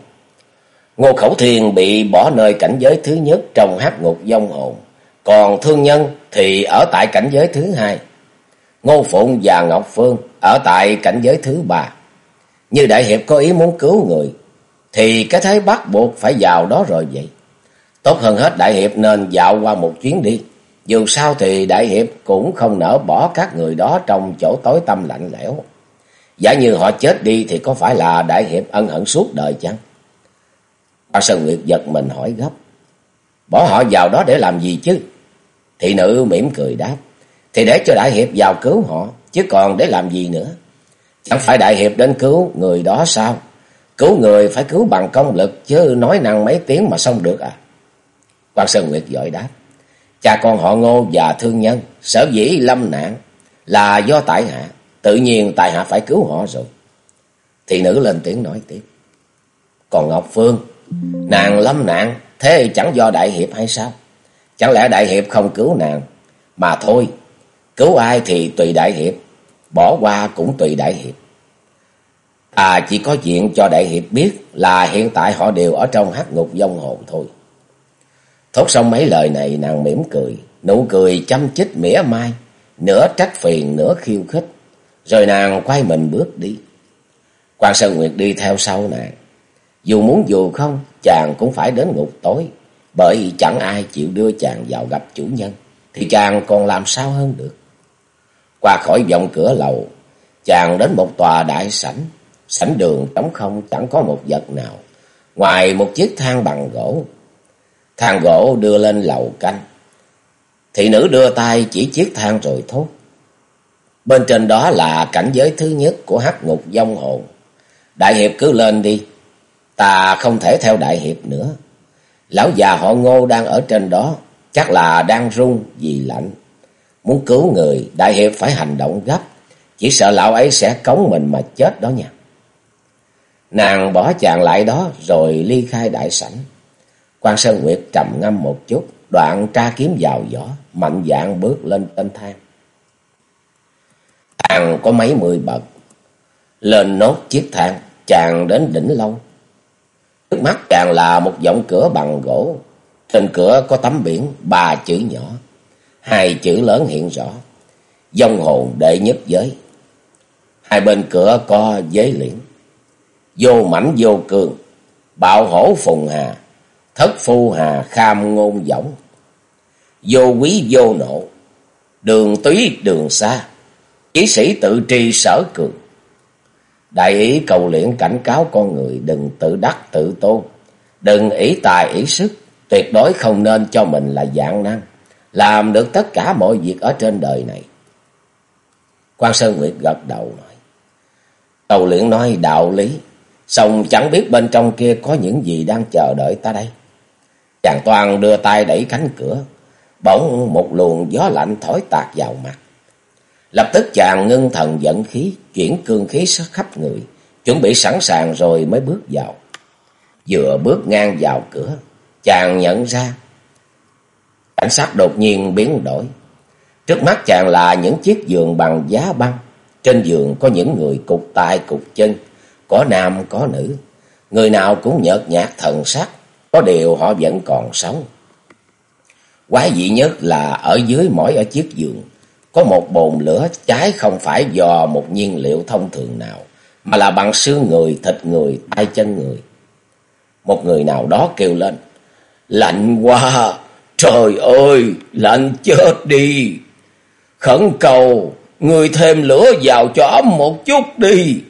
Ngô Khẩu Thiên bị bỏ nơi cảnh giới thứ nhất trong hát ngục dông hồn, còn thương nhân thì ở tại cảnh giới thứ hai. Ngô Phụng và Ngọc Phương ở tại cảnh giới thứ ba. Như Đại Hiệp có ý muốn cứu người, thì cái thế bắt buộc phải vào đó rồi vậy. Tốt hơn hết Đại Hiệp nên dạo qua một chuyến đi. Dù sao thì Đại Hiệp cũng không nỡ bỏ các người đó trong chỗ tối tâm lạnh lẽo. Giả như họ chết đi thì có phải là Đại Hiệp ân hận suốt đời chăng? Bà Sơn Nguyệt giật mình hỏi gấp. Bỏ họ vào đó để làm gì chứ? Thị nữ mỉm cười đáp. Thì để cho Đại Hiệp vào cứu họ, chứ còn để làm gì nữa? Chẳng phải Đại Hiệp đến cứu người đó sao? Cứu người phải cứu bằng công lực, chứ nói năng mấy tiếng mà xong được à? Quan Sơn Nguyệt giỏi đáp. Cha con họ ngô và thương nhân, sở dĩ lâm nạn là do tại hạ, tự nhiên tại hạ phải cứu họ rồi. Thị nữ lên tiếng nói tiếp. Còn Ngọc Phương, nàng lâm nạn, thế chẳng do Đại Hiệp hay sao? Chẳng lẽ Đại Hiệp không cứu nàng? Mà thôi, cứu ai thì tùy Đại Hiệp, bỏ qua cũng tùy Đại Hiệp. À chỉ có chuyện cho Đại Hiệp biết là hiện tại họ đều ở trong hắc ngục vong hồn thôi. Thốt xong mấy lời này nàng mỉm cười, nụ cười chăm chích mỉa mai, nửa trách phiền nửa khiêu khích. Rồi nàng quay mình bước đi. Quan Sơn Nguyệt đi theo sau nàng. Dù muốn dù không, chàng cũng phải đến ngục tối. Bởi chẳng ai chịu đưa chàng vào gặp chủ nhân. Thì chàng còn làm sao hơn được. Qua khỏi vòng cửa lầu, chàng đến một tòa đại sảnh. Sảnh đường trống không chẳng có một vật nào. Ngoài một chiếc thang bằng gỗ. Thang gỗ đưa lên lầu canh. Thị nữ đưa tay chỉ chiếc thang rồi thốt. Bên trên đó là cảnh giới thứ nhất của hắc ngục vong hồn. Đại hiệp cứ lên đi. Ta không thể theo đại hiệp nữa. Lão già họ ngô đang ở trên đó. Chắc là đang run vì lạnh. Muốn cứu người, đại hiệp phải hành động gấp. Chỉ sợ lão ấy sẽ cống mình mà chết đó nha. Nàng bỏ chàng lại đó rồi ly khai đại sảnh. quan Sơn Nguyệt trầm ngâm một chút, đoạn tra kiếm vào giỏ, mạnh dạng bước lên tên thang. Thang có mấy mười bậc. Lên nốt chiếc thang, chàng đến đỉnh lâu. Trước mắt chàng là một giọng cửa bằng gỗ. Trên cửa có tấm biển ba chữ nhỏ, hai chữ lớn hiện rõ. Dông hồn đệ nhất giới. Hai bên cửa có giới liễn. Vô mảnh vô cường, bạo hổ phùng hà, thất phu hà kham ngôn võng. Vô quý vô nộ, đường túy đường xa, chí sĩ tự tri sở cường. Đại ý cầu luyện cảnh cáo con người đừng tự đắc tự tôn, đừng ý tài ý sức, tuyệt đối không nên cho mình là dạng năng, làm được tất cả mọi việc ở trên đời này. Quan Sơn Nguyệt gật đầu nói, Tàu luyện nói đạo lý, xong chẳng biết bên trong kia có những gì đang chờ đợi ta đây. Chàng toàn đưa tay đẩy cánh cửa, bỗng một luồng gió lạnh thổi tạt vào mặt. Lập tức chàng ngưng thần dẫn khí, chuyển cương khí khắp người, chuẩn bị sẵn sàng rồi mới bước vào. Vừa bước ngang vào cửa, chàng nhận ra cảnh sát đột nhiên biến đổi. Trước mắt chàng là những chiếc giường bằng giá băng, trên giường có những người cục tay cục chân, có nam có nữ, người nào cũng nhợt nhạt thần sắc, có điều họ vẫn còn sống. Quái dị nhất là ở dưới mỗi ở chiếc giường có một bồn lửa cháy không phải do một nhiên liệu thông thường nào, mà là bằng xương người, thịt người, tay chân người. Một người nào đó kêu lên, lạnh quá, trời ơi, lạnh chết đi. Khẩn cầu, người thêm lửa vào cho ấm một chút đi.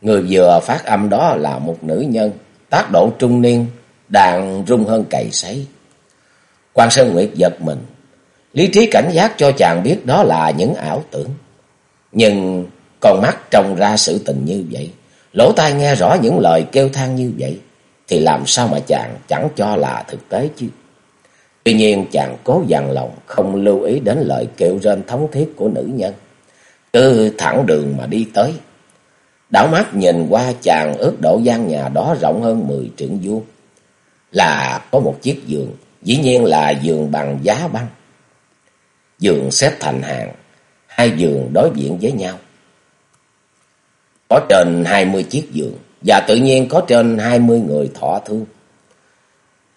Người vừa phát âm đó là một nữ nhân, tác độ trung niên, đàn rung hơn cày sấy. Quan Sơn Nguyệt giật mình, lý trí cảnh giác cho chàng biết đó là những ảo tưởng. Nhưng con mắt trông ra sự tình như vậy, lỗ tai nghe rõ những lời kêu than như vậy, thì làm sao mà chàng chẳng cho là thực tế chứ. Tuy nhiên chàng cố dằn lòng không lưu ý đến lời kêu rên thống thiết của nữ nhân. Cứ thẳng đường mà đi tới. Đảo mắt nhìn qua chàng ước độ gian nhà đó rộng hơn mười trượng vuông. Là có một chiếc giường, dĩ nhiên là giường bằng giá băng. Giường xếp thành hàng, hai giường đối diện với nhau. Có trên hai mươi chiếc giường, và tự nhiên có trên hai mươi người thọ thương.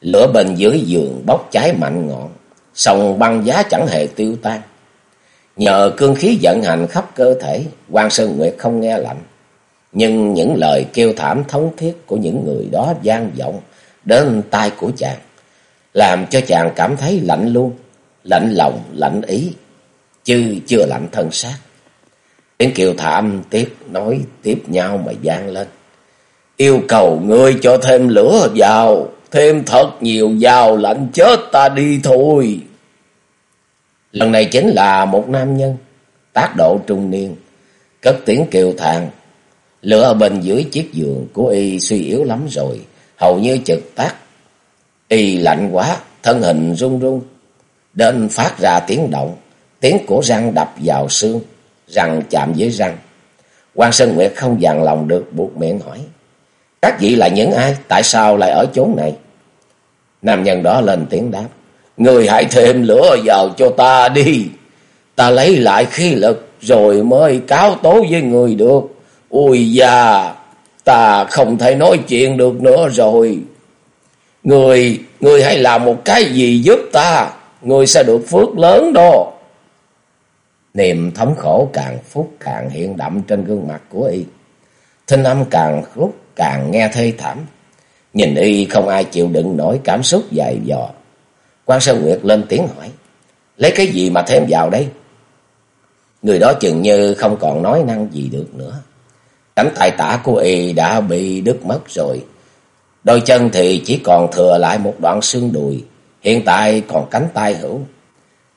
Lửa bên dưới giường bốc cháy mạnh ngọn, sòng băng giá chẳng hề tiêu tan. Nhờ cương khí vận hành khắp cơ thể, quan Sơn Nguyệt không nghe lạnh. Nhưng những lời kêu thảm thống thiết của những người đó gian vọng đến tai của chàng, làm cho chàng cảm thấy lạnh luôn, lạnh lòng, lạnh ý, chứ chưa lạnh thân xác. Tiếng kêu thảm tiếc nói tiếp nhau mà gian lên. Yêu cầu ngươi cho thêm lửa vào, thêm thật nhiều dao lạnh chết ta đi thôi. Lần này chính là một nam nhân, tác độ trung niên, cất tiếng kêu thang Lửa ở bên dưới chiếc giường của y suy yếu lắm rồi, hầu như trực tắt. Y lạnh quá, thân hình run run, đến phát ra tiếng động, tiếng của răng đập vào xương, răng chạm với răng. quan Sơn Nguyệt không dằn lòng được buộc miệng hỏi. Các vị là những ai? Tại sao lại ở chốn này? Nam nhân đó lên tiếng đáp. Người hãy thêm lửa vào cho ta đi. Ta lấy lại khí lực rồi mới cáo tố với người được. Ôi da, ta không thể nói chuyện được nữa rồi. Người, người hãy làm một cái gì giúp ta. Người sẽ được phước lớn đó. Niềm thống khổ càng phút càng hiện đậm trên gương mặt của y. Thanh âm càng lúc càng nghe thê thảm. Nhìn y không ai chịu đựng nổi cảm xúc dài dò. quan Sơn Nguyệt lên tiếng hỏi. Lấy cái gì mà thêm vào đây? Người đó chừng như không còn nói năng gì được nữa. Cánh tay tả của y đã bị đứt mất rồi. Đôi chân thì chỉ còn thừa lại một đoạn xương đùi. Hiện tại còn cánh tay hữu.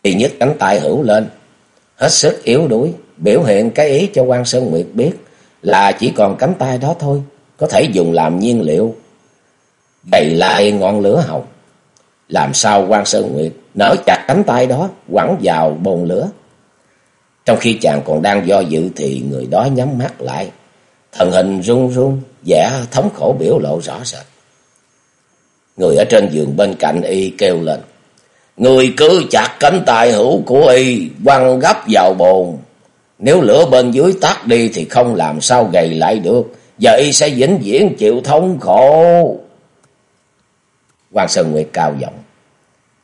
Y nhấc cánh tay hữu lên. Hết sức yếu đuối. Biểu hiện cái ý cho quan Sơn Nguyệt biết là chỉ còn cánh tay đó thôi. Có thể dùng làm nhiên liệu đầy lại ngọn lửa hồng. Làm sao quan Sơn Nguyệt nở chặt cánh tay đó, quẳng vào bồn lửa. Trong khi chàng còn đang do dự thì người đó nhắm mắt lại. Thần hình run run, vẻ thống khổ biểu lộ rõ rệt. Người ở trên giường bên cạnh y kêu lên. Người cứ chặt cánh tay hữu của y, quăng gấp vào bồn. Nếu lửa bên dưới tắt đi thì không làm sao gầy lại được, Giờ y sẽ vĩnh viễn chịu thống khổ. Hoàng Sơn Nguyệt cao giọng.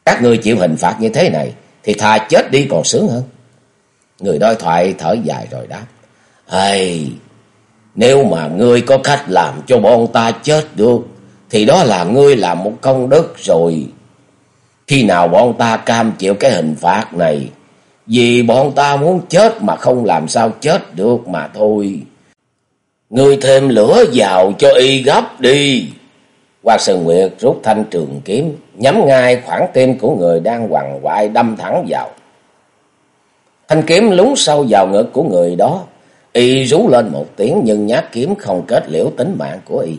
Các người chịu hình phạt như thế này thì thà chết đi còn sướng hơn. Người đối thoại thở dài rồi đáp. hey nếu mà ngươi có cách làm cho bọn ta chết được, thì đó là ngươi làm một công đức rồi. Khi nào bọn ta cam chịu cái hình phạt này, vì bọn ta muốn chết mà không làm sao chết được mà thôi. Ngươi thêm lửa vào cho y gấp đi. Hoa Sơn Nguyệt rút thanh trường kiếm, nhắm ngay khoảng tim của người đang hoàng hoại đâm thẳng vào. Thanh kiếm lúng sâu vào ngực của người đó, y rú lên một tiếng nhưng nhát kiếm không kết liễu tính mạng của y.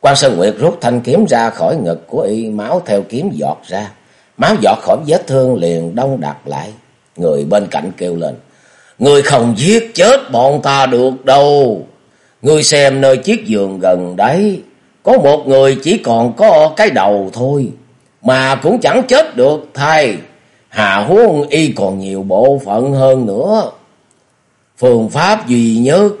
Quan Sơn Nguyệt rút thanh kiếm ra khỏi ngực của y, máu theo kiếm giọt ra. Máu giọt khỏi vết thương liền đông đặc lại. Người bên cạnh kêu lên. Người không giết chết bọn ta được đâu. Người xem nơi chiếc giường gần đấy. Có một người chỉ còn có cái đầu thôi. Mà cũng chẳng chết được thay. Hà huống y còn nhiều bộ phận hơn nữa. Phương pháp duy nhất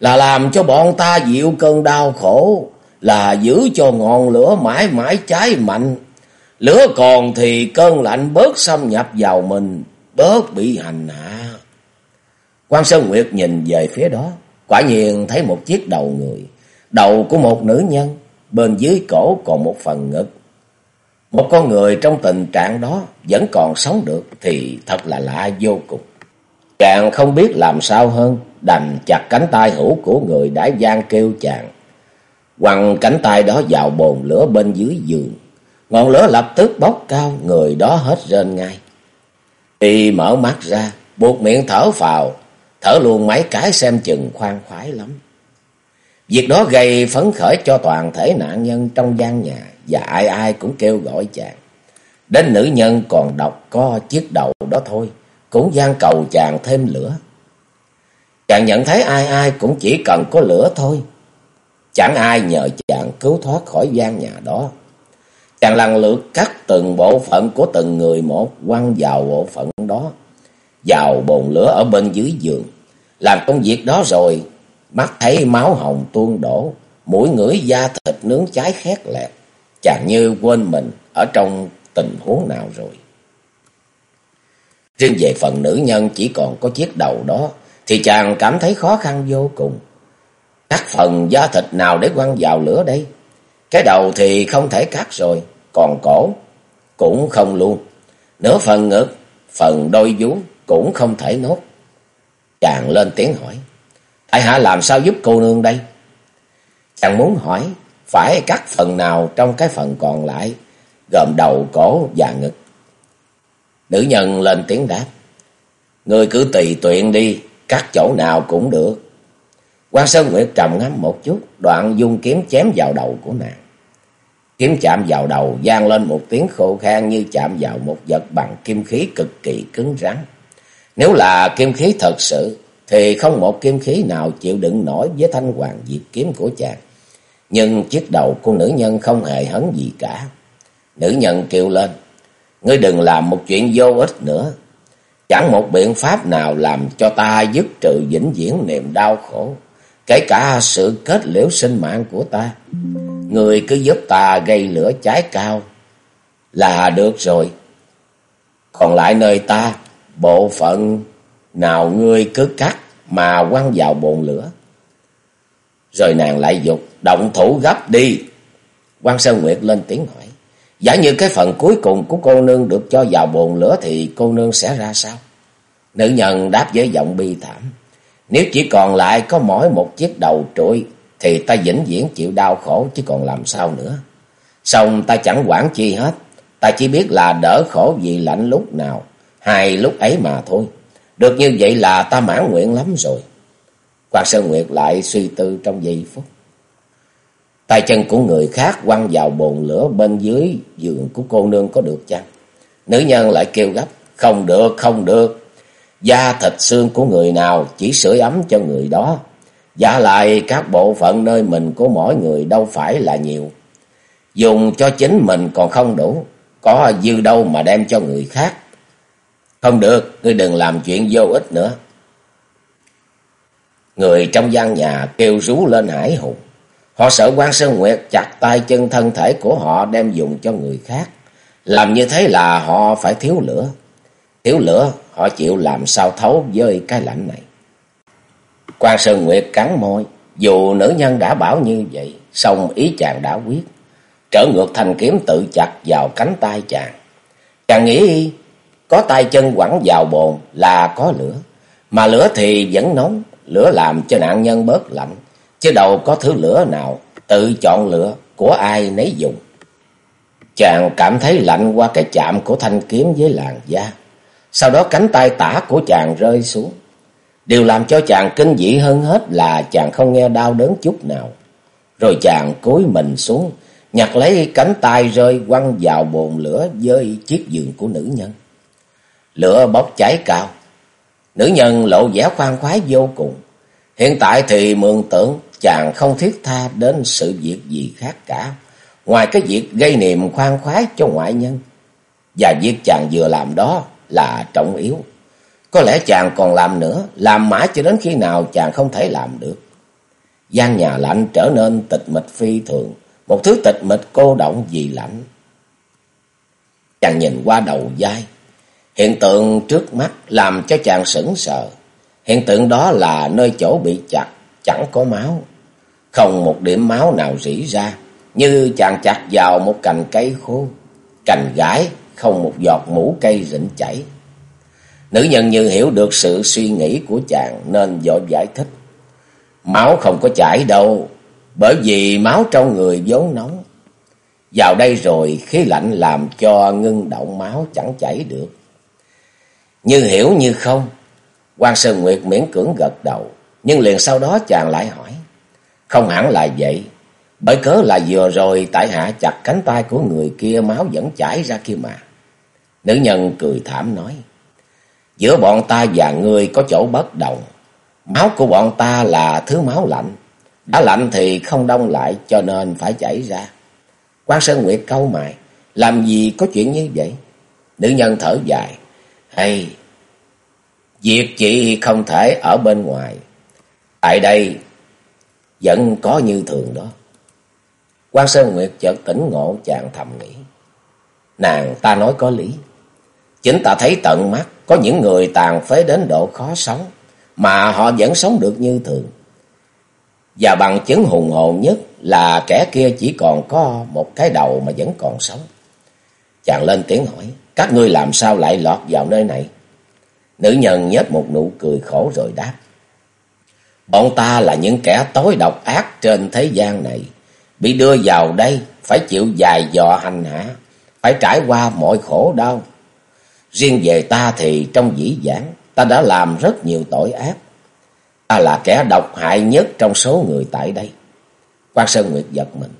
là làm cho bọn ta dịu cơn đau khổ. Là giữ cho ngọn lửa mãi mãi cháy mạnh. Lửa còn thì cơn lạnh bớt xâm nhập vào mình. bớt bị hành hạ. Quan Sơn Nguyệt nhìn về phía đó, quả nhiên thấy một chiếc đầu người, đầu của một nữ nhân, bên dưới cổ còn một phần ngực. Một con người trong tình trạng đó vẫn còn sống được thì thật là lạ vô cùng. Chàng không biết làm sao hơn, đành chặt cánh tay hữu của người đã gian kêu chàng. Quăng cánh tay đó vào bồn lửa bên dưới giường. Ngọn lửa lập tức bốc cao, người đó hết rên ngay. Y mở mắt ra, buộc miệng thở phào, thở luôn mấy cái xem chừng khoan khoái lắm. Việc đó gây phấn khởi cho toàn thể nạn nhân trong gian nhà và ai ai cũng kêu gọi chàng. Đến nữ nhân còn đọc có chiếc đầu đó thôi, cũng gian cầu chàng thêm lửa. Chàng nhận thấy ai ai cũng chỉ cần có lửa thôi. Chẳng ai nhờ chàng cứu thoát khỏi gian nhà đó. Chàng lần lượt cắt từng bộ phận của từng người một quăng vào bộ phận đó. Vào bồn lửa ở bên dưới giường. Làm công việc đó rồi, mắt thấy máu hồng tuôn đổ, mũi ngửi da thịt nướng cháy khét lẹt. Chàng như quên mình ở trong tình huống nào rồi. Riêng về phần nữ nhân chỉ còn có chiếc đầu đó, thì chàng cảm thấy khó khăn vô cùng. Cắt phần da thịt nào để quăng vào lửa đây? Cái đầu thì không thể cắt rồi, còn cổ cũng không luôn. Nửa phần ngực, phần đôi vú cũng không thể nốt. Chàng lên tiếng hỏi, Tại hạ làm sao giúp cô nương đây? Chàng muốn hỏi, phải cắt phần nào trong cái phần còn lại, gồm đầu, cổ và ngực. Nữ nhân lên tiếng đáp, Người cứ tùy tuyện đi, cắt chỗ nào cũng được. quan Sơn Nguyệt trầm ngắm một chút, đoạn dung kiếm chém vào đầu của nàng. Kiếm chạm vào đầu, gian lên một tiếng khô khan như chạm vào một vật bằng kim khí cực kỳ cứng rắn. Nếu là kim khí thật sự, thì không một kim khí nào chịu đựng nổi với thanh hoàng diệt kiếm của chàng. Nhưng chiếc đầu của nữ nhân không hề hấn gì cả. Nữ nhân kêu lên, ngươi đừng làm một chuyện vô ích nữa. Chẳng một biện pháp nào làm cho ta dứt trừ vĩnh viễn niềm đau khổ, kể cả sự kết liễu sinh mạng của ta. Người cứ giúp ta gây lửa cháy cao là được rồi. Còn lại nơi ta, bộ phận nào ngươi cứ cắt mà quăng vào bồn lửa. Rồi nàng lại dục, động thủ gấp đi. quan Sơn Nguyệt lên tiếng hỏi. Giả như cái phần cuối cùng của cô nương được cho vào bồn lửa thì cô nương sẽ ra sao? Nữ nhân đáp với giọng bi thảm. Nếu chỉ còn lại có mỗi một chiếc đầu trụi thì ta vĩnh viễn chịu đau khổ chứ còn làm sao nữa. Xong ta chẳng quản chi hết. Ta chỉ biết là đỡ khổ vì lạnh lúc nào. Hai lúc ấy mà thôi. Được như vậy là ta mãn nguyện lắm rồi. Quan Sơn Nguyệt lại suy tư trong giây phút. Tay chân của người khác quăng vào bồn lửa bên dưới giường của cô nương có được chăng? Nữ nhân lại kêu gấp. Không được, không được. Da thịt xương của người nào chỉ sưởi ấm cho người đó. Giả lại các bộ phận nơi mình của mỗi người đâu phải là nhiều. Dùng cho chính mình còn không đủ. Có dư đâu mà đem cho người khác. Không được, ngươi đừng làm chuyện vô ích nữa. Người trong gian nhà kêu rú lên hải hùng. Họ sợ quan Sơn Nguyệt chặt tay chân thân thể của họ đem dùng cho người khác. Làm như thế là họ phải thiếu lửa. Thiếu lửa, họ chịu làm sao thấu với cái lạnh này. Quan Sơn Nguyệt cắn môi. Dù nữ nhân đã bảo như vậy, song ý chàng đã quyết. Trở ngược thành kiếm tự chặt vào cánh tay chàng. Chàng nghĩ có tay chân quẳng vào bồn là có lửa. Mà lửa thì vẫn nóng, lửa làm cho nạn nhân bớt lạnh. Chứ đâu có thứ lửa nào tự chọn lửa của ai nấy dùng. Chàng cảm thấy lạnh qua cái chạm của thanh kiếm với làn da. Sau đó cánh tay tả của chàng rơi xuống. Điều làm cho chàng kinh dị hơn hết là chàng không nghe đau đớn chút nào. Rồi chàng cúi mình xuống, nhặt lấy cánh tay rơi quăng vào bồn lửa với chiếc giường của nữ nhân. Lửa bốc cháy cao. Nữ nhân lộ vẻ khoan khoái vô cùng. Hiện tại thì mường tưởng chàng không thiết tha đến sự việc gì khác cả. Ngoài cái việc gây niềm khoan khoái cho ngoại nhân. Và việc chàng vừa làm đó là trọng yếu. Có lẽ chàng còn làm nữa, làm mãi cho đến khi nào chàng không thể làm được. gian nhà lạnh trở nên tịch mịch phi thường, một thứ tịch mịch cô động vì lạnh. Chàng nhìn qua đầu vai, Hiện tượng trước mắt làm cho chàng sững sờ. Hiện tượng đó là nơi chỗ bị chặt, chẳng có máu. Không một điểm máu nào rỉ ra, như chàng chặt vào một cành cây khô. Cành gái, không một giọt mũ cây rỉnh chảy. Nữ nhân như hiểu được sự suy nghĩ của chàng nên dội giải thích. Máu không có chảy đâu, bởi vì máu trong người vốn nóng. Vào đây rồi khí lạnh làm cho ngưng động máu chẳng chảy được. Như hiểu như không, quan Sơn Nguyệt miễn cưỡng gật đầu, nhưng liền sau đó chàng lại hỏi. Không hẳn là vậy, bởi cớ là vừa rồi tại hạ chặt cánh tay của người kia máu vẫn chảy ra kia mà. Nữ nhân cười thảm nói. Giữa bọn ta và ngươi có chỗ bất đồng. Máu của bọn ta là thứ máu lạnh. Đã lạnh thì không đông lại cho nên phải chảy ra. quan Sơn Nguyệt câu mày. Làm gì có chuyện như vậy? Nữ nhân thở dài. Hay, việc chị không thể ở bên ngoài. Tại đây vẫn có như thường đó. quan Sơn Nguyệt chợt tỉnh ngộ chàng thầm nghĩ. Nàng ta nói có lý. Chính ta thấy tận mắt có những người tàn phế đến độ khó sống mà họ vẫn sống được như thường. Và bằng chứng hùng hồn nhất là kẻ kia chỉ còn có một cái đầu mà vẫn còn sống. Chàng lên tiếng hỏi, các ngươi làm sao lại lọt vào nơi này? Nữ nhân nhếch một nụ cười khổ rồi đáp. Bọn ta là những kẻ tối độc ác trên thế gian này. Bị đưa vào đây, phải chịu dài dò hành hạ. Phải trải qua mọi khổ đau. Riêng về ta thì trong dĩ dãn ta đã làm rất nhiều tội ác. Ta là kẻ độc hại nhất trong số người tại đây. quan Sơn Nguyệt giật mình.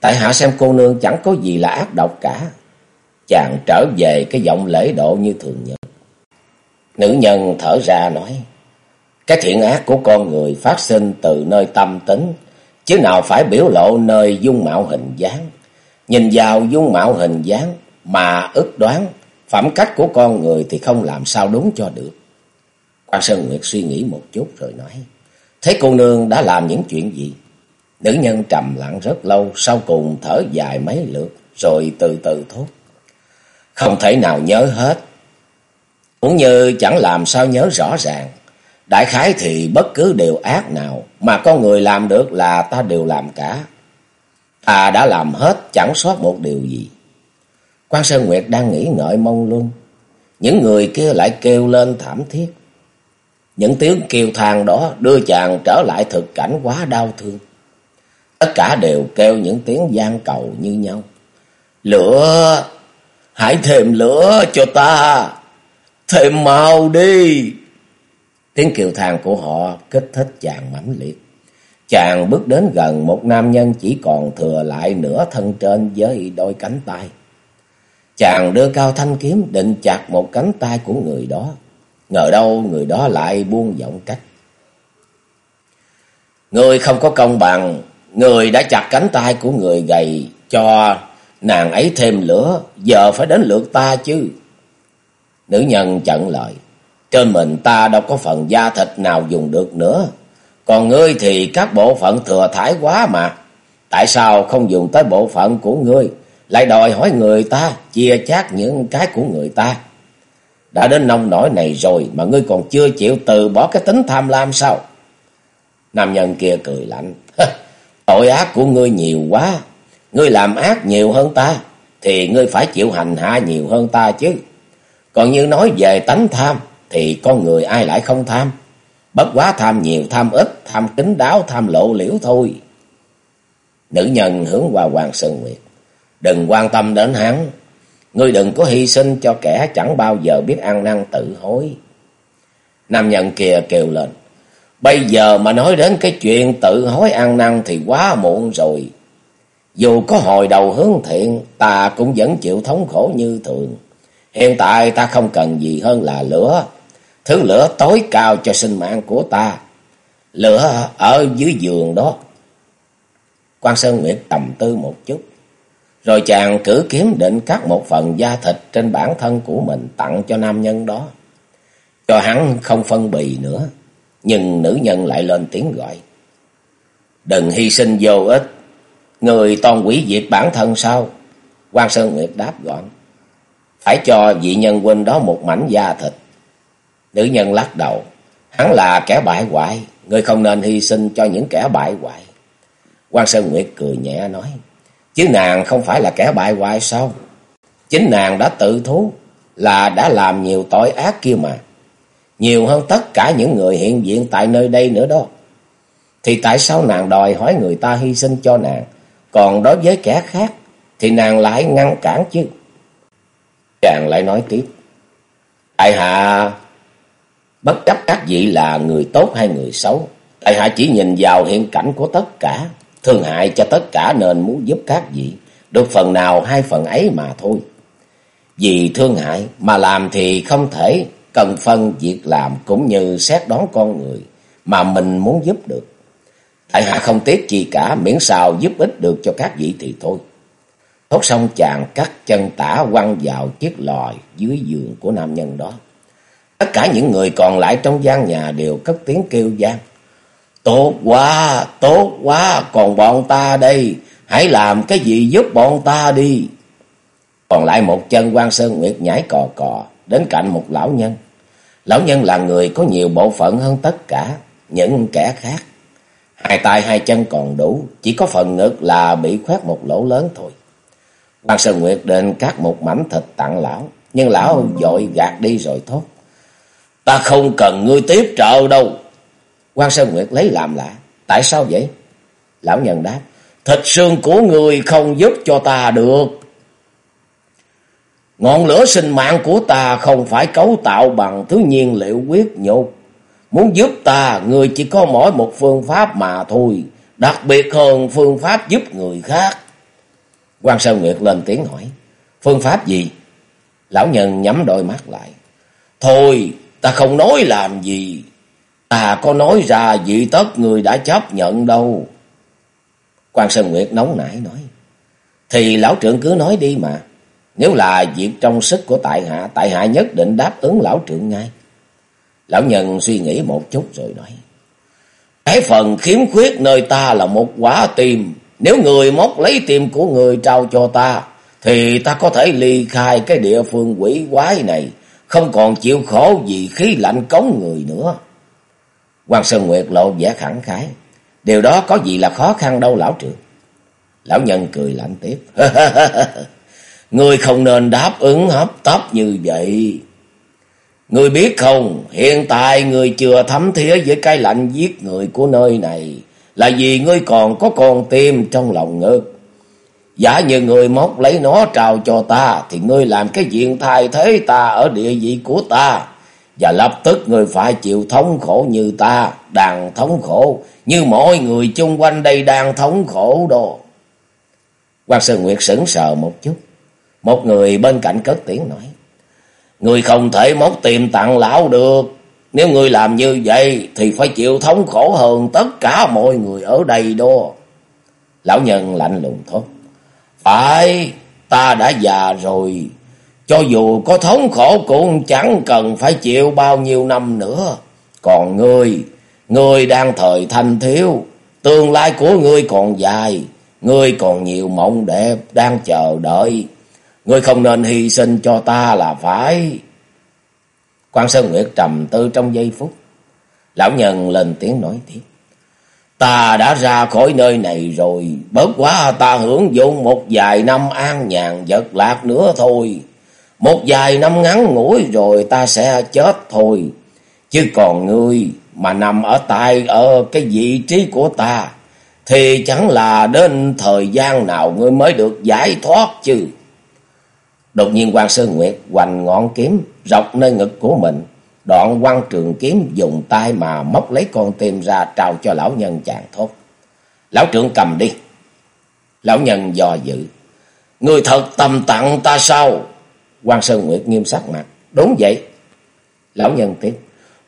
Tại hạ xem cô nương chẳng có gì là ác độc cả. Chàng trở về cái giọng lễ độ như thường nhật. Nữ nhân thở ra nói. Cái thiện ác của con người phát sinh từ nơi tâm tính. Chứ nào phải biểu lộ nơi dung mạo hình dáng. Nhìn vào dung mạo hình dáng mà ức đoán Phẩm cách của con người thì không làm sao đúng cho được. Quan Sơn Nguyệt suy nghĩ một chút rồi nói. Thế cô nương đã làm những chuyện gì? Nữ nhân trầm lặng rất lâu, sau cùng thở dài mấy lượt, rồi từ từ thốt. Không thể nào nhớ hết. Cũng như chẳng làm sao nhớ rõ ràng. Đại khái thì bất cứ điều ác nào mà con người làm được là ta đều làm cả. Ta đã làm hết chẳng sót một điều gì. Quan Sơn Nguyệt đang nghĩ ngợi mong luôn. Những người kia lại kêu lên thảm thiết. Những tiếng kêu than đó đưa chàng trở lại thực cảnh quá đau thương. Tất cả đều kêu những tiếng gian cầu như nhau. Lửa! Hãy thêm lửa cho ta! Thêm mau đi! Tiếng kêu than của họ kích thích chàng mãnh liệt. Chàng bước đến gần một nam nhân chỉ còn thừa lại nửa thân trên với đôi cánh tay. Chàng đưa cao thanh kiếm định chặt một cánh tay của người đó. Ngờ đâu người đó lại buông giọng cách. Người không có công bằng, người đã chặt cánh tay của người gầy cho nàng ấy thêm lửa, giờ phải đến lượt ta chứ. Nữ nhân chặn lời, trên mình ta đâu có phần da thịt nào dùng được nữa, còn ngươi thì các bộ phận thừa thải quá mà, tại sao không dùng tới bộ phận của ngươi? lại đòi hỏi người ta chia chác những cái của người ta. Đã đến nông nổi này rồi mà ngươi còn chưa chịu từ bỏ cái tính tham lam sao? Nam nhân kia cười lạnh. Tội ác của ngươi nhiều quá. Ngươi làm ác nhiều hơn ta. Thì ngươi phải chịu hành hạ nhiều hơn ta chứ. Còn như nói về tánh tham. Thì con người ai lại không tham. Bất quá tham nhiều, tham ít, tham kính đáo, tham lộ liễu thôi. Nữ nhân hướng qua Hoàng Sơn Nguyệt. Đừng quan tâm đến hắn. Ngươi đừng có hy sinh cho kẻ chẳng bao giờ biết ăn năn tự hối. Nam nhân kia kêu lên. Bây giờ mà nói đến cái chuyện tự hối ăn năn thì quá muộn rồi. Dù có hồi đầu hướng thiện, ta cũng vẫn chịu thống khổ như thường. Hiện tại ta không cần gì hơn là lửa. Thứ lửa tối cao cho sinh mạng của ta. Lửa ở dưới giường đó. Quan Sơn Nguyệt tầm tư một chút. Rồi chàng cử kiếm định cắt một phần da thịt trên bản thân của mình tặng cho nam nhân đó. Cho hắn không phân bì nữa. Nhưng nữ nhân lại lên tiếng gọi. Đừng hy sinh vô ích. Người toàn quỷ diệt bản thân sao? quan Sơn Nguyệt đáp gọn. Phải cho vị nhân huynh đó một mảnh da thịt. Nữ nhân lắc đầu. Hắn là kẻ bại hoại. người không nên hy sinh cho những kẻ bại hoại. quan Sơn Nguyệt cười nhẹ nói. Chứ nàng không phải là kẻ bại hoại sao? Chính nàng đã tự thú là đã làm nhiều tội ác kia mà. Nhiều hơn tất cả những người hiện diện tại nơi đây nữa đó. Thì tại sao nàng đòi hỏi người ta hy sinh cho nàng? Còn đối với kẻ khác thì nàng lại ngăn cản chứ. Chàng lại nói tiếp. Tại hạ, bất chấp các vị là người tốt hay người xấu. Tại hạ chỉ nhìn vào hiện cảnh của tất cả. Thương hại cho tất cả nên muốn giúp các vị. Được phần nào hai phần ấy mà thôi. Vì thương hại mà làm thì không thể cần phân việc làm cũng như xét đón con người mà mình muốn giúp được. Tại hạ không tiếc gì cả miễn sao giúp ích được cho các vị thì thôi. Thốt xong chàng cắt chân tả quăng vào chiếc lò dưới giường của nam nhân đó. Tất cả những người còn lại trong gian nhà đều cất tiếng kêu gian. Tốt quá, tốt quá, còn bọn ta đây, hãy làm cái gì giúp bọn ta đi. Còn lại một chân quan Sơn Nguyệt nhảy cò cò đến cạnh một lão nhân. Lão nhân là người có nhiều bộ phận hơn tất cả những kẻ khác. Hai tay hai chân còn đủ, chỉ có phần ngực là bị khoét một lỗ lớn thôi. Quan Sơn Nguyệt định cắt một mảnh thịt tặng lão, nhưng lão dội gạt đi rồi thốt. Ta không cần ngươi tiếp trợ đâu. Quan Sơn Nguyệt lấy làm lạ. Tại sao vậy? Lão nhân đáp. Thịt xương của ngươi không giúp cho ta được. Ngọn lửa sinh mạng của ta không phải cấu tạo bằng thứ nhiên liệu quyết nhục. Muốn giúp ta, người chỉ có mỗi một phương pháp mà thôi. Đặc biệt hơn phương pháp giúp người khác. quan Sơn Nguyệt lên tiếng hỏi. Phương pháp gì? Lão nhân nhắm đôi mắt lại. Thôi, ta không nói làm gì. Ta có nói ra dị tất người đã chấp nhận đâu. quan Sơn Nguyệt nóng nảy nói. Thì lão trưởng cứ nói đi mà. Nếu là việc trong sức của tại hạ, tại hạ nhất định đáp ứng lão trưởng ngay. Lão nhân suy nghĩ một chút rồi nói. Cái phần khiếm khuyết nơi ta là một quả tim. Nếu người móc lấy tim của người trao cho ta, thì ta có thể ly khai cái địa phương quỷ quái này, không còn chịu khổ vì khí lạnh cống người nữa. Hoàng Sơn Nguyệt lộ vẻ khẳng khái. Điều đó có gì là khó khăn đâu lão trưởng. Lão nhân cười lạnh tiếp. Ngươi không nên đáp ứng hấp tấp như vậy. Ngươi biết không, hiện tại ngươi chưa thấm thía với cái lạnh giết người của nơi này, là vì ngươi còn có con tim trong lòng ngực. Giả như ngươi móc lấy nó trao cho ta, thì ngươi làm cái diện thay thế ta ở địa vị của ta. Và lập tức ngươi phải chịu thống khổ như ta, đang thống khổ, như mọi người chung quanh đây đang thống khổ đó. Quan Sơn Nguyệt sững sờ một chút. Một người bên cạnh cất tiếng nói. Người không thể móc tìm tặng lão được. Nếu người làm như vậy thì phải chịu thống khổ hơn tất cả mọi người ở đây đó. Lão nhân lạnh lùng thốt. Phải, ta đã già rồi. Cho dù có thống khổ cũng chẳng cần phải chịu bao nhiêu năm nữa. Còn ngươi, ngươi đang thời thanh thiếu. Tương lai của ngươi còn dài. Ngươi còn nhiều mộng đẹp đang chờ đợi. Ngươi không nên hy sinh cho ta là phải. Quan Sơn Nguyệt trầm tư trong giây phút. Lão nhân lên tiếng nói tiếp. Ta đã ra khỏi nơi này rồi. Bớt quá, ta hưởng dụng một vài năm an nhàn vật lạc nữa thôi. Một vài năm ngắn ngủi rồi ta sẽ chết thôi. Chứ còn ngươi mà nằm ở tại ở cái vị trí của ta. Thì chẳng là đến thời gian nào ngươi mới được giải thoát chứ. Đột nhiên quan Sơn Nguyệt hoành ngọn kiếm dọc nơi ngực của mình. Đoạn quăng trường kiếm dùng tay mà móc lấy con tim ra trao cho lão nhân chàng thốt. Lão trưởng cầm đi. Lão nhân dò dự. Người thật tầm tặng ta sao? quan Sơn Nguyệt nghiêm sắc mặt. Đúng vậy. Lão nhân tiếp.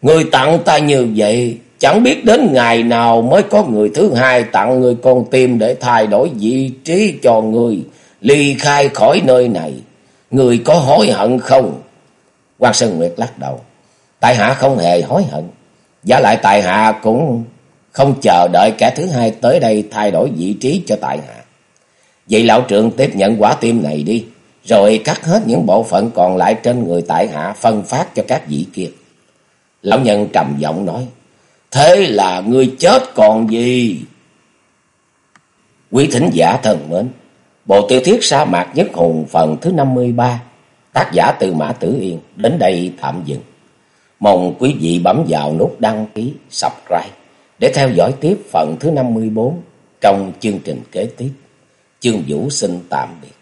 Người tặng ta như vậy. Chẳng biết đến ngày nào mới có người thứ hai tặng người con tim để thay đổi vị trí cho người. Ly khai khỏi nơi này. Người có hối hận không? quan Sơn Nguyệt lắc đầu. Tại hạ không hề hối hận. Giả lại tại hạ cũng không chờ đợi kẻ thứ hai tới đây thay đổi vị trí cho tại hạ. Vậy lão trưởng tiếp nhận quả tim này đi. rồi cắt hết những bộ phận còn lại trên người tại hạ phân phát cho các vị kia. Lão nhân trầm giọng nói, thế là ngươi chết còn gì? Quý thính giả thần mến, bộ tiểu thuyết sa mạc nhất hùng phần thứ 53, tác giả từ Mã Tử Yên, đến đây tạm dừng. Mong quý vị bấm vào nút đăng ký, subscribe để theo dõi tiếp phần thứ 54 trong chương trình kế tiếp. Chương Vũ xin tạm biệt.